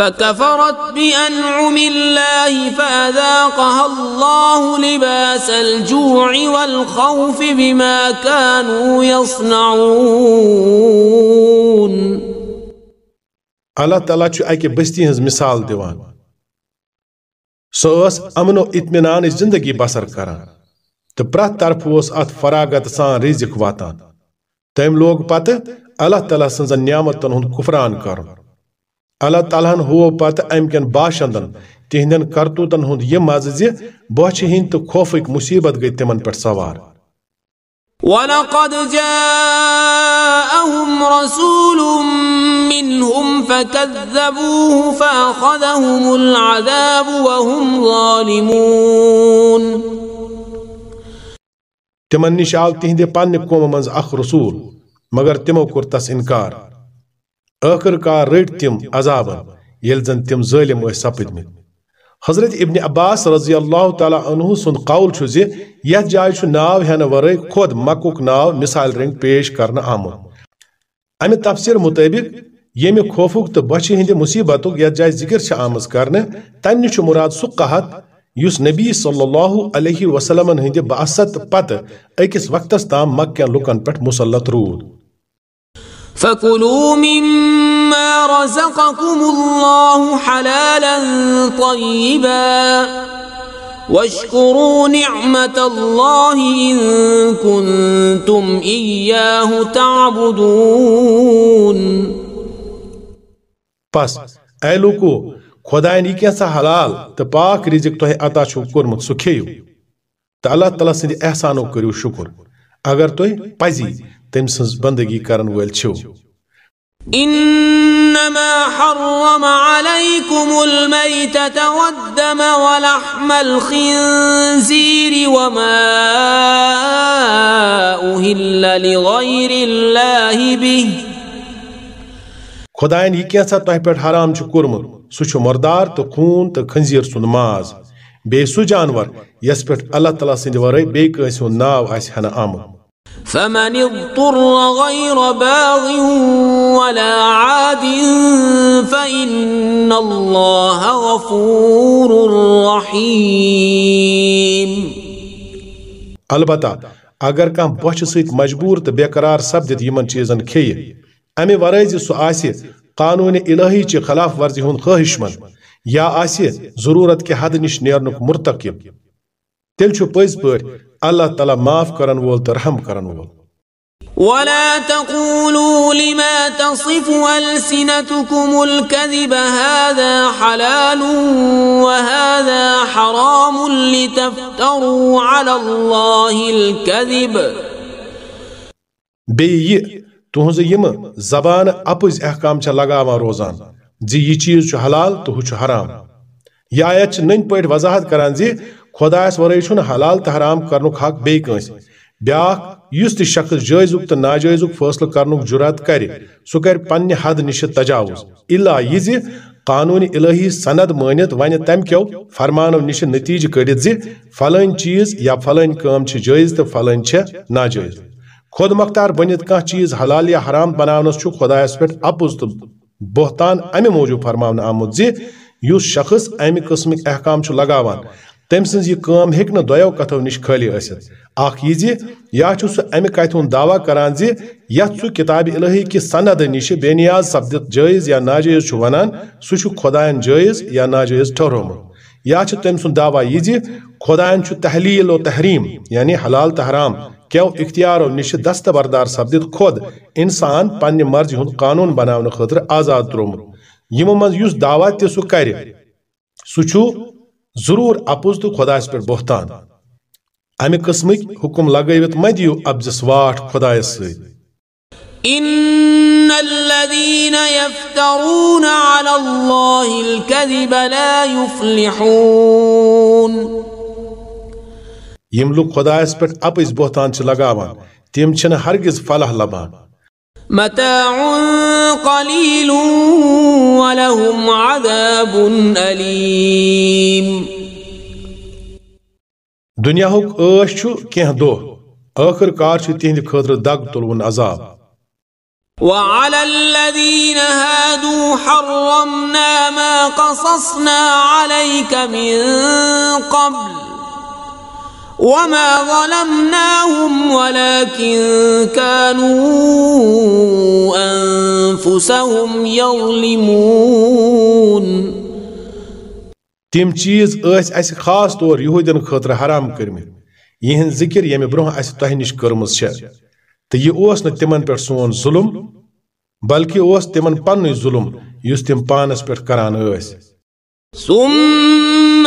فكفرت بأنعم الله فأذاقها الله لباس الجوع والخوف بما كانوا يصنعون الله تعالى چھُ اکہِ بستی ہٕنٛز مِثال دِوان۔ سۄ ٲس امن و اطمینان زندگی بسر کران تہٕ پرٛٮ۪تھ طرفہٕ اوس اتھ فراغت سان رِزق واتان۔ تٔمۍ لوگ پتہٕ اللہ تعالیٰ سٕنٛزن نعمتن ہُنٛد کُفران کرُن۔ اللہ تعالیٰ ہن ہو پتہ ام کن باشندن تہندین کرتوتن ہند یہ مزہ زِ بوچھ ہند تو خوفک مصیبت گئی تمن پہ سوار۔ ولقد جاءهم رسول منهم فكذبوه فأخذهم العذاب وهم ظالمون۔ تمن نش آو تہندِ پننہِ قوم منٛز اکھ رسول مگر تمو کوٚر تس انکار۔ آخر کار رٹ تم عذاب یل زن تم ظالم ٲسۍ حضرت ابن عباس رضی اللہ تعالیٰ عنہ سن قول چھُ زِ ناو ہٮ۪نہٕ ورٲے خود مکُک ناو مثال رنگ پیش کرنہٕ آمُت۔ امہِ تفسیر مطٲبق، ییٚمہِ خوفُک تہٕ بۄچھِ ہٕنٛدِ مُصیبتُک یتھ جایہِ ذکر چھِ آمٕژ کرنہٕ تمہِ نِش چھُ مُراد سُہ قحط نبی صلی اللہ علیہ وسلمن ہٕنٛدِ باسط پتہٕ أکِس وقتس تام مکہ لُکن پٮ۪ٹھ مُسلط روٗد۔ فكلوا مما رزقكم الله حلالا طيبا واشكروا نعمة الله إن كنتم إياه تعبدون. پس اے لوکو خداین یہ کیسا حلال تو پاک رزق تہ عطا چھو کورمت سو کھیو تو اللہ تعالیٰ سند احسانو کریو شکر. اگر تہ پزی تم سنز بندگی کرن ول چھو إنما حرم عليكم الميتة والدم ولحم الخنزير وما أهل لغير الله به. خداین یہ کیسا تہ پہ حرام چھ کورمت سہ مردار تو خون تو خنزیر سن ماز بے سہ جانور یس پہ اللہ تعالیٰ سند بے کٲنسہِ ہُنٛد ناو آسہِ ہنہ آمُت فمن اضطر غير باغ ولا عاد فإن الله غفور رحيم. البتہ اگر کانٛہہ بۄچھِ سۭتۍ مجبوٗر تہٕ بےقرار سپدِتھ یِمن چیٖزن کھیٚیہِ امہِ ورٲے زِ سُہ آسہِ قانوٗنِ الہی چہِ خلاف ورزی ہُنٛد خٲہِش منٛد یا آسہِ ضروٗرت کہِ حدٕ نِش نیرنُک مرتکب تیٚلہِ چھُ پٔزۍ پٲٹھۍ اللہ تعالیٰ معاف کرن وول تو رحم کرن وول. ولا تقولوا لما تصف ألسنتكم الكذب هذا حلال وهذا حرام لتفتروا على الله الكذب. بي تہنز یم زبان اپز احکام چھ لگاوان روزان. زی یہ چیز چھ حلال تو ہو چھ حرام. یہ آیت چھ نن وضاحت کران زی خدایس ورٲے چھُنہٕ حلال تہٕ حرام کرنُک حق بیٚیہِ کٲنٛسہِ۔ بیٛاکھ، یس تہ شخص جائزک تو ناجائزک فیصلہ کرنک جرات کر، سہ کر پنہ حد نش تجاوز۔ الا یہ قانون الہی سند مانت ون تم کیو فرمانو نش نتیجہ کڑت زی فلان چیز یا فلان کام چھ جائز تو فلان چھ ناجائز خود مختار بنت کان چیز حلال یا حرام بناونس چھ خدایس پہ اپز تو بہتان امہ موجود فرماون آمت زی یس شخص امہ قسمک احکام چھ لگاوان تم سز یہ کام ہیک نہ دیو کتو نش خالی اسد اخ یہ زی یا چھ سو امہ کتھ ہن دعوی کران زی یت سو کتاب الہی کی سند نش بے نیاز سپدت جائز یا ناجائز چھ ونان سو چھ خداین جائز یا ناجائز ٹھہروم یا چھ تم سن دعوی یہ زی خداین چھ تحلیل و تحریم یعنی حلال تحرام حرام کیو اختیار نش دستبردار سپدت خود انسان پنہ مرضی ہند قانون بناون خاطر آزاد ترومت یمو مز یس دعوی تہ سہ کر، سہ ضرور اپز تو خدایس پر بہتان۔ امہ قسمک حکم لگٲوِتھ مہ دِیو ابزس واٹھ خدایس سۭتۍ۔ إن الذين يفترون على الله الكذب لا يفلحون۔ لوگ خدایس پٮ۪ٹھ اپز بہتان چھِ لگاوان تِم ہرگز فلاح لبان۔ متاع قليل ولهم عذاب أليم. دنیا ہک عش کینٛہہ دۄہ ٲخر کار تِہنٛدِ خٲطرٕ دگ تُلوُن عذاب۔ وعلى الذين هادوا حرمنا ما قصصنا عليك من قبل. وما ظلمناهم ولكن كانوا أنفسهم يظلمون تم چیز اس اس خاص طور یہودین خاطر حرام کرمت یہن ذکر یم برہ اس تہ نش کرمز چھ۔ تو یہ اوس نہ تمن پہ سون ظلم بلکہ اوس تمن پن ظلم یس تم پانس پہ کران اس ثم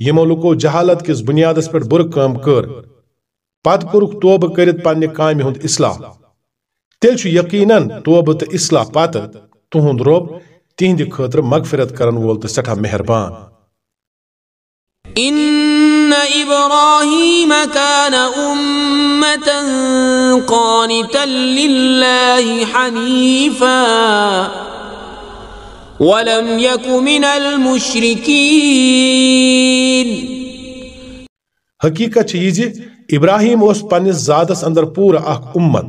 یمو لوکو جہالت کس بنیادس پر بر کام کر۔ پت کورک توبہ کرت پنہ کامہ ہند اصلاح۔ تیل چھ یقیناً توبہ تو اصلاح پت تہند رب تہند خاطر مغفرت کرن وول تو سٹھا مہربان۔ إن إبراهيم كان أمة قانتا لله حنيفاً۔ ولم يك من المشركين. حقیقت یہ زِ ابراہیم اس پنس ذاتس اندر پور اخ امت۔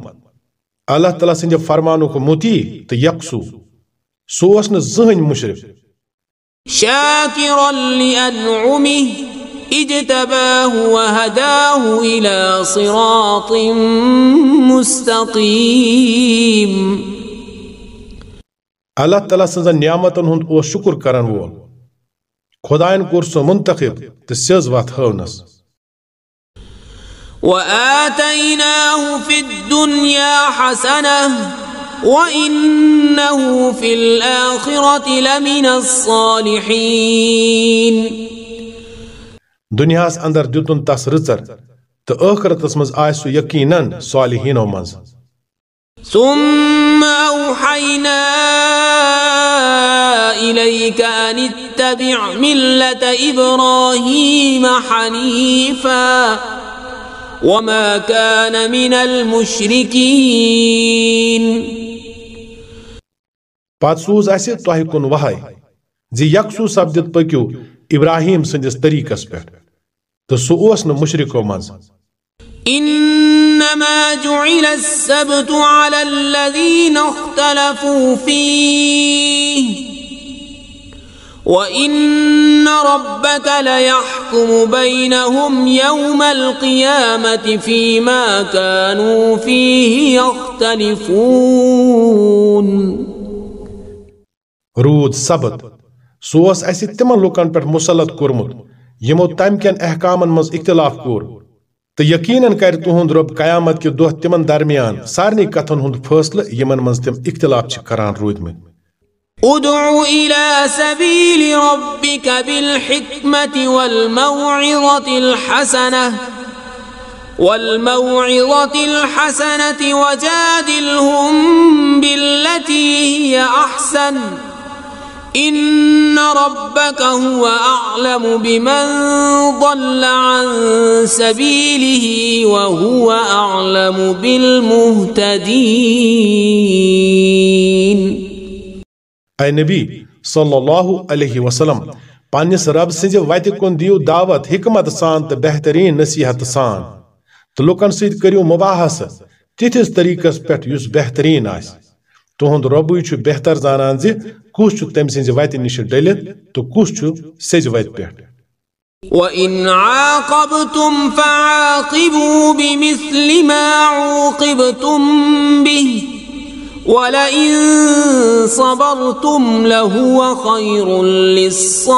اللہ تعالیٰ سند فرمانک مطیع تو یکسو سو اس زہن مشرک۔ شاكرا لأنعمه اجتباه وهداه إلى صراط مستقيم۔ اللہ تعالیٰ سن نعمتن ہند او شکر کرن وول۔ خدائن کور سو منتخب تو سیز وات ہونس۔ وآتيناه في الدنيا حسنة وإنه في الآخرة لمن الصالحين۔ دنیاس اندر دیتن تس رچر تو ٲخرتس منٛز آسہِ سُہ یقیٖنن صالحیٖنو منٛز۔ ثم أوحينا إليك أن اتبع ملة إبراهيم حنيفا وما كان من المشركين. پت سوز اسہِ تۄہہِ کُن وہے زِ یکسوٗ سپدِتھ پٔکِو ابراہیم سٕنٛدِس طریٖقس پٮ۪ٹھ تہٕ سُہ اوس مُشرِکو منٛز۔ إنما جعل السبت على الذين اختلفوا فيه. وإن ربك ليحكم بينهم يوم القيامة فيما كانوا فيه يختلفون. روٗد سبت. سُہ اوس تِمن لُکن پٮ۪ٹھ مُسلط کوٚرمُت یِمو تمہِ احکامن منٛز اختلاف کوٚر तो यकीनन कर तुहद रब कयामत के दह तिमन दरमियान सारे कथन हूं फैसले यमन मज तिम इख्तिलाफ करान रूदमत ادع إلى سبيل ربك بالحكمة والموعظة الحسنة والموعظة الحسنة وجادلهم بالتي هي أحسن إن ربك هو أعلم بمن ضل عن سبيله وهو أعلم بالمهتدين اے نبی صلی اللہ علیہ وسلم پنس رب سز وت کن دیو دعوت حکمت سان تو بہترین نصیحت سان۔ تو لکن ست کرو مباحث تتھس طریقس پہ اس بہترین آس۔ تہد ربے بہتر زانان زِ کس تم سز وتہ نش ڈلت تو کس سز وت پہ وَإِنْ عَاقَبْتُمْ فَعَاقِبُوا بِمِثْلِ مَا عُوقِبْتُمْ بِهِ ولئن صبرتم لهو خير للصابرين۔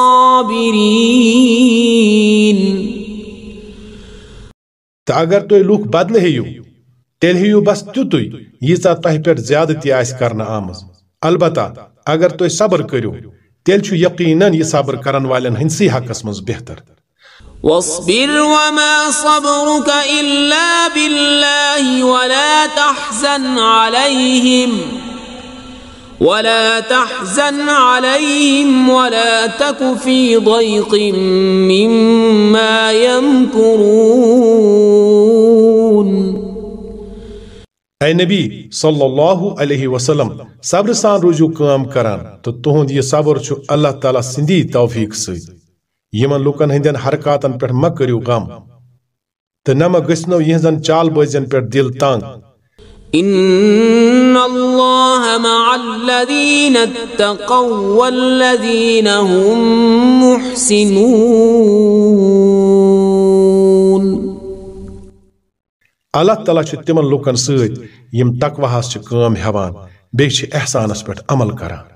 تا اگر تو لوک بدل ہیو تیل ہیو بس تیتوی ییژا تہ پہ زیادتی کرنا آمز البتہ اگر تو صبر کرو تیل یقیناً یہ صبر کرن والن ہنسی حقس مز بہتر۔ واصبر وما صبرك إلا بالله ولا تحزن عليهم ولا تحزن عليهم ولا تك في ضيق مما يمكرون. اے نبی صلی اللہ علیہ وسلم، صبر سان روزو کام کران، تو تہند یہ صبر چھو اللہ تعالیٰ سندی توفیق سۭتۍ۔ یمن لوکن ہندین حرکاتن پر مہ کریو غم۔ تو نہ گسنو یہزن چال بازین پر دل تنگ۔ ان اللہ مع الذین اتقوا والذین هم محسنون۔ اللہ تعالیٰ تمن لکن ستم تقوہس کام ہیوان احسانس پہ عمل کران۔